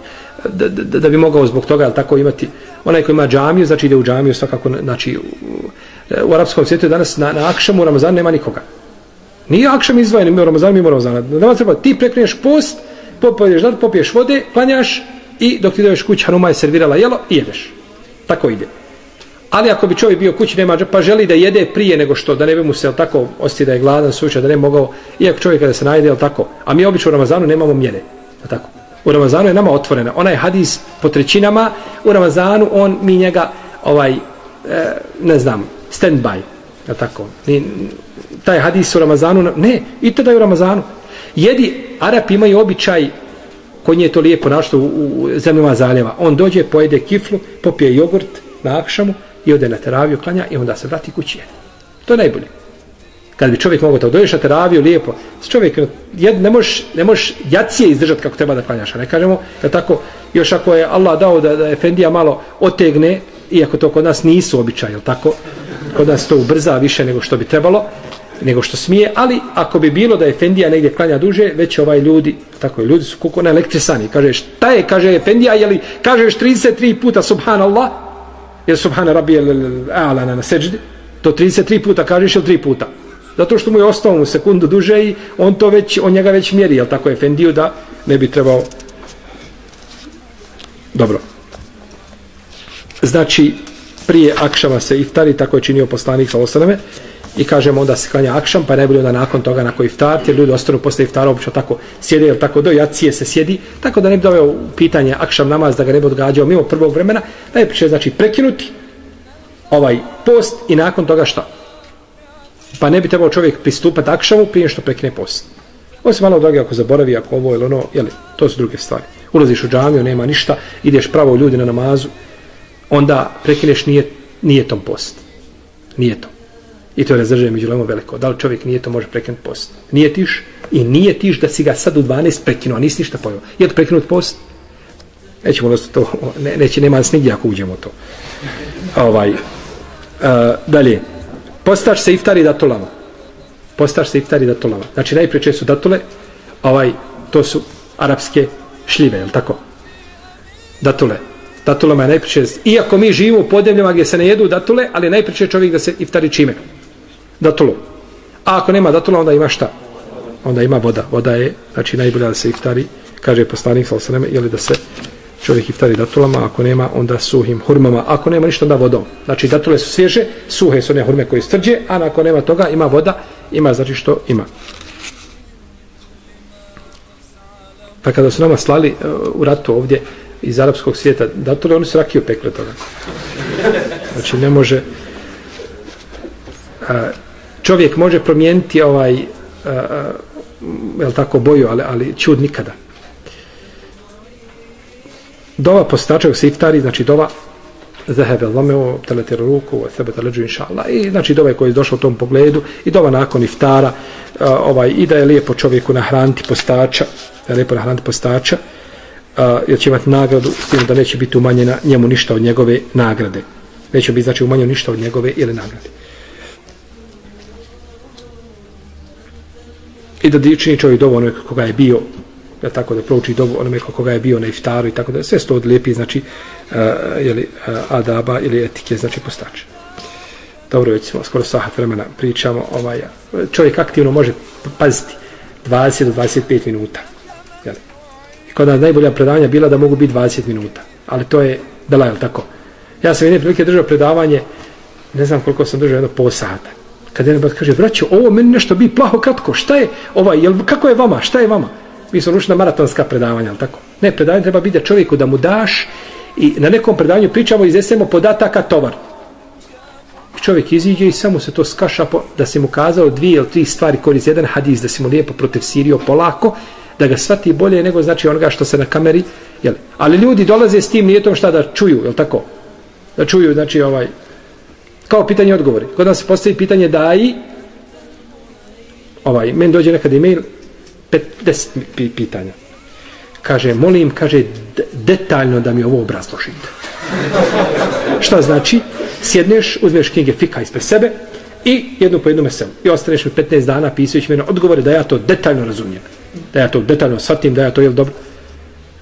da, da, da bi mogao zbog toga tako imati onaj koji ima džamiju znači ide u džamiju svakako znači u, u arapskom svijetu danas na, na akšamu u Ramazanu nema nikoga nije akšam izdvojen ima u Ramazanu Ramazana. u Ramazanu treba ti prekrineš post popiješ, popiješ vode klanjaš i dok ti doješ kuć Hanuma je servirala jelo i jedeš. Tako ide. Ali ako bi čovjek bio kući nema pa želi da jede prije nego što da ne bi mu se tako osjeti da je gladan suča, da ne mogao iako čovjek kada se najde tako. A mi obično u Ramazanu nemamo mjere tako. U Ramazanu je nama otvorena. Onaj hadis po trećinama u Ramazanu on mi njega ovaj e, ne znam stand by tako. Ni, taj hadis u Ramazanu ne i tada je u Ramazanu jedi Arapi imaju običaj koji je to lijepo našto u, u zemljama zaljeva on dođe pojede kiflu popije jogurt na akšamu i ode na teraviju, klanja i onda se vrati kući. To je najbolje. Kad bi čovjek mogao da dođeš na teraviju lijepo, s čovjek jed, ne možeš ne možeš jacije izdržati kako treba da klanjaš. A ne kažemo da tako, još ako je Allah dao da, da Efendija malo otegne, iako to kod nas nisu običaj, jel tako? Kod nas to ubrza više nego što bi trebalo, nego što smije, ali ako bi bilo da Efendija negdje klanja duže, već ovaj ljudi, tako je, ljudi su kuko na elektrisani. Kaže, šta je, kaže Efendija, jeli, kažeš 33 puta, subhanallah, jer subhana rabbi a'la na seđdi, to 33 puta kažeš ili 3 puta. Zato što mu je ostao mu sekundu duže i on to već, on njega već mjeri, jel tako je Efendiju da ne bi trebao dobro. Znači, prije akšava se iftari, tako je činio poslanik sa osaname, i kažemo onda se klanja akšam, pa ne onda nakon toga na koji iftar, jer ljudi ostanu posle iftara, obično tako sjede, ili tako do jacije se sjedi, tako da ne bi doveo pitanje akšam namaz, da ga ne bi odgađao mimo prvog vremena, najpriče znači prekinuti ovaj post i nakon toga šta? Pa ne bi trebao čovjek pristupati akšamu prije što prekine post. Ovo se malo drogi ako zaboravi, ako ovo ili ono, jeli, to su druge stvari. Ulaziš u džamiju, nema ništa, ideš pravo ljudi na namazu, onda prekineš nije, nije tom post. Nije to. I to je razdržaj među lemo veliko. Da li čovjek nije to može prekinuti post? Nije tiš i nije tiš da si ga sad u 12 prekinuo, a nisi ništa pojel. Je li prekinut post? Nećemo nas to, ne, neće, nema nas nigdje ako uđemo to. Ovaj, uh, dalje. Postaš se iftari datulama. Postaš se iftari datulama. Znači najpreče su datule, ovaj, to su arapske šljive, je tako? Datule. Datulama je najpreče, iako mi živimo u podnevljama gdje se ne jedu datule, ali najpreče čovjek da se iftari čime? Datulu. A ako nema datula, onda ima šta? Onda ima voda. Voda je, znači, najbolja da se iftari, kaže poslanik sa osaneme, ili da se čovjek iftari datulama, ako nema, onda suhim hurmama. Ako nema ništa, onda vodom. Znači, datule su svježe, suhe su one hurme koje strđe, a ako nema toga, ima voda, ima znači što ima. Pa kada su nama slali uh, u ratu ovdje iz arapskog svijeta datule, oni su rakiju pekle toga. Znači, ne može... A, čovjek može promijeniti ovaj e, e, uh, je tako boju, ali, ali čud nikada. Dova postačaju se iftari, znači dova zahebe lameo, teletir ruku, sebeta leđu inša Allah. I znači dova koji je došao u tom pogledu i dova nakon iftara uh, ovaj, i da je lijepo čovjeku nahraniti postača, da je lijepo nahraniti postača, uh, jer će imati nagradu s tim da neće biti umanjena njemu ništa od njegove nagrade. Neće biti znači umanjeno ništa od njegove ili nagrade. I da čini čovjek dovo onome koga je bio je tako da prouči dobu onome koga je bio na iftaru i tako da sve sto odlijepi znači uh, jeli, uh, adaba ili etike znači postač dobro već smo skoro sahat vremena pričamo ovaj, čovjek aktivno može paziti 20 do 25 minuta jeli. i kod nas najbolja predavanja bila da mogu biti 20 minuta ali to je dela je tako. Ja sam jedne prilike držao predavanje ne znam koliko sam držao jedno pol sata kad jedan brat kaže, braćo, ovo meni nešto bi plaho kratko, šta je, ovaj, jel, kako je vama, šta je vama? mi smo rušili na maratonska predavanja, ali tako? Ne, predavanje treba biti da čovjeku da mu daš i na nekom predavanju pričamo i iznesemo podataka tovar. I čovjek iziđe i samo se to skaša po, da se mu kazao dvije ili tri stvari koriz jedan hadis da si mu lijepo protiv Sirio polako, da ga shvati bolje nego znači onoga što se na kameri, jel? Ali ljudi dolaze s tim nijetom šta da čuju, jel tako? Da čuju, znači ovaj, kao pitanje i odgovori. Kod nas se postavi pitanje da i ovaj, meni dođe nekad e-mail, deset pitanja. Kaže, molim, kaže, detaljno da mi ovo obrazložite. Šta znači? Sjedneš, uzmeš knjige Fika ispred sebe i jednu po jednu meselu. I ostaneš mi 15 dana pisajući mene odgovore da ja to detaljno razumijem. Da ja to detaljno shvatim, da ja to je dobro.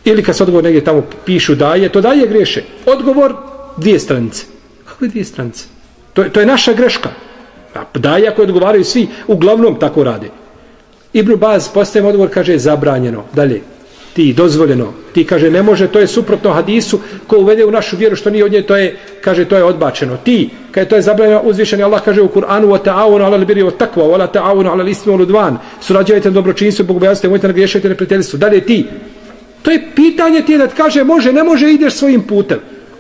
Ili kad se odgovor negdje tamo pišu daje, to daje greše. Odgovor dvije stranice. Kako dvije stranice? To, to je naša greška. Daje ako odgovaraju svi, uglavnom tako rade. Ibn Baz postaje odgovor, kaže, zabranjeno. Dalje, ti, dozvoljeno. Ti, kaže, ne može, to je suprotno hadisu ko uvede u našu vjeru, što nije od nje, to je, kaže, to je odbačeno. Ti, kaže, to je zabranjeno, uzvišeni Allah kaže u Kur'anu, wa ta'awunu ala libiri wa takva, wa la ta'awunu ala ismi wa ludvan. Surađajte na dobročinstvu, bogobojazite, mojte na griješajte na prijateljstvu. Dalje, ti. To je pitanje ti da kaže, može, ne može, ideš svojim putem.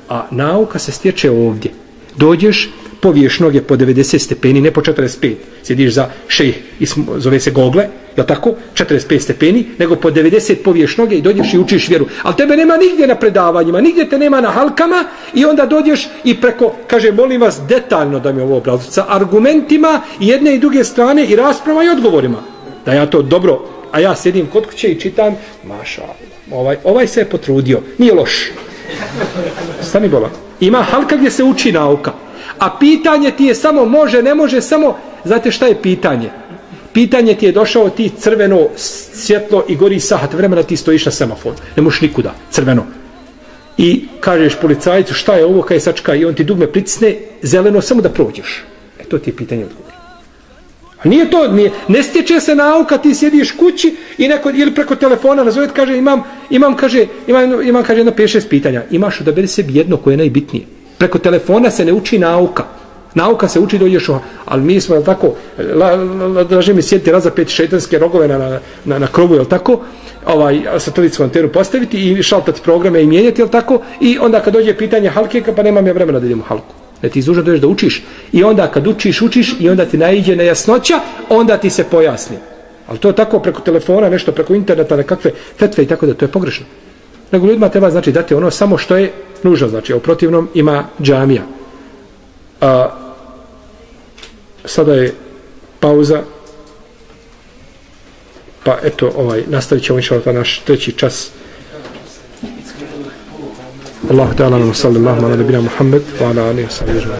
A nauka se stječe ovdje. Dođeš, poviješ noge po 90 stepeni, ne po 45. Sjediš za šejh, zove se Gogle, je tako? 45 stepeni, nego po 90 poviješ noge i dođeš i učiš vjeru. Ali tebe nema nigdje na predavanjima, nigdje te nema na halkama i onda dođeš i preko, kaže, molim vas detaljno da mi ovo obrazu, sa argumentima jedne i druge strane i rasprava i odgovorima. Da ja to dobro, a ja sjedim kod kuće i čitam, maša, ovaj, ovaj se je potrudio, nije loš. Stani bola. Ima halka gdje se uči nauka. A pitanje ti je samo može, ne može, samo, znate šta je pitanje? Pitanje ti je došao ti crveno svjetlo i gori sahat vremena ti stojiš na semafor. Ne možeš nikuda, crveno. I kažeš policajcu šta je ovo kaj je sačka i on ti dugme pritisne zeleno samo da prođeš. E to ti je pitanje odgovor. A nije to, nije, ne stječe se nauka, ti sjediš kući i neko, ili preko telefona nazove, kaže imam, imam, kaže, imam, imam, kaže jedno 5-6 pitanja. Imaš da sebi jedno koje je najbitnije. Preko telefona se ne uči nauka. Nauka se uči do Ješuha. Ali mi smo, jel tako, draže mi sjediti raz za pet šetanske rogove na, na, na, na krovu, jel tako, ovaj, satelitsku antenu postaviti i šaltati programe i mijenjati, jel tako, i onda kad dođe pitanje halke, pa nemam ja vremena da idem u halku. Ne ti izužno dođeš da učiš. I onda kad učiš, učiš i onda ti naiđe nejasnoća, onda ti se pojasni. Ali to je tako preko telefona, nešto preko interneta, nekakve fetve i tako da to je pogrešno. Nego ljudima treba znači dati ono samo što je nužno, znači, a u protivnom ima džamija. A, sada je pauza, pa eto, ovaj, nastavit ćemo inša naš treći čas. Allahu ta'ala, sallallahu ala nabina Muhammed, wa ala alihi wa sallam.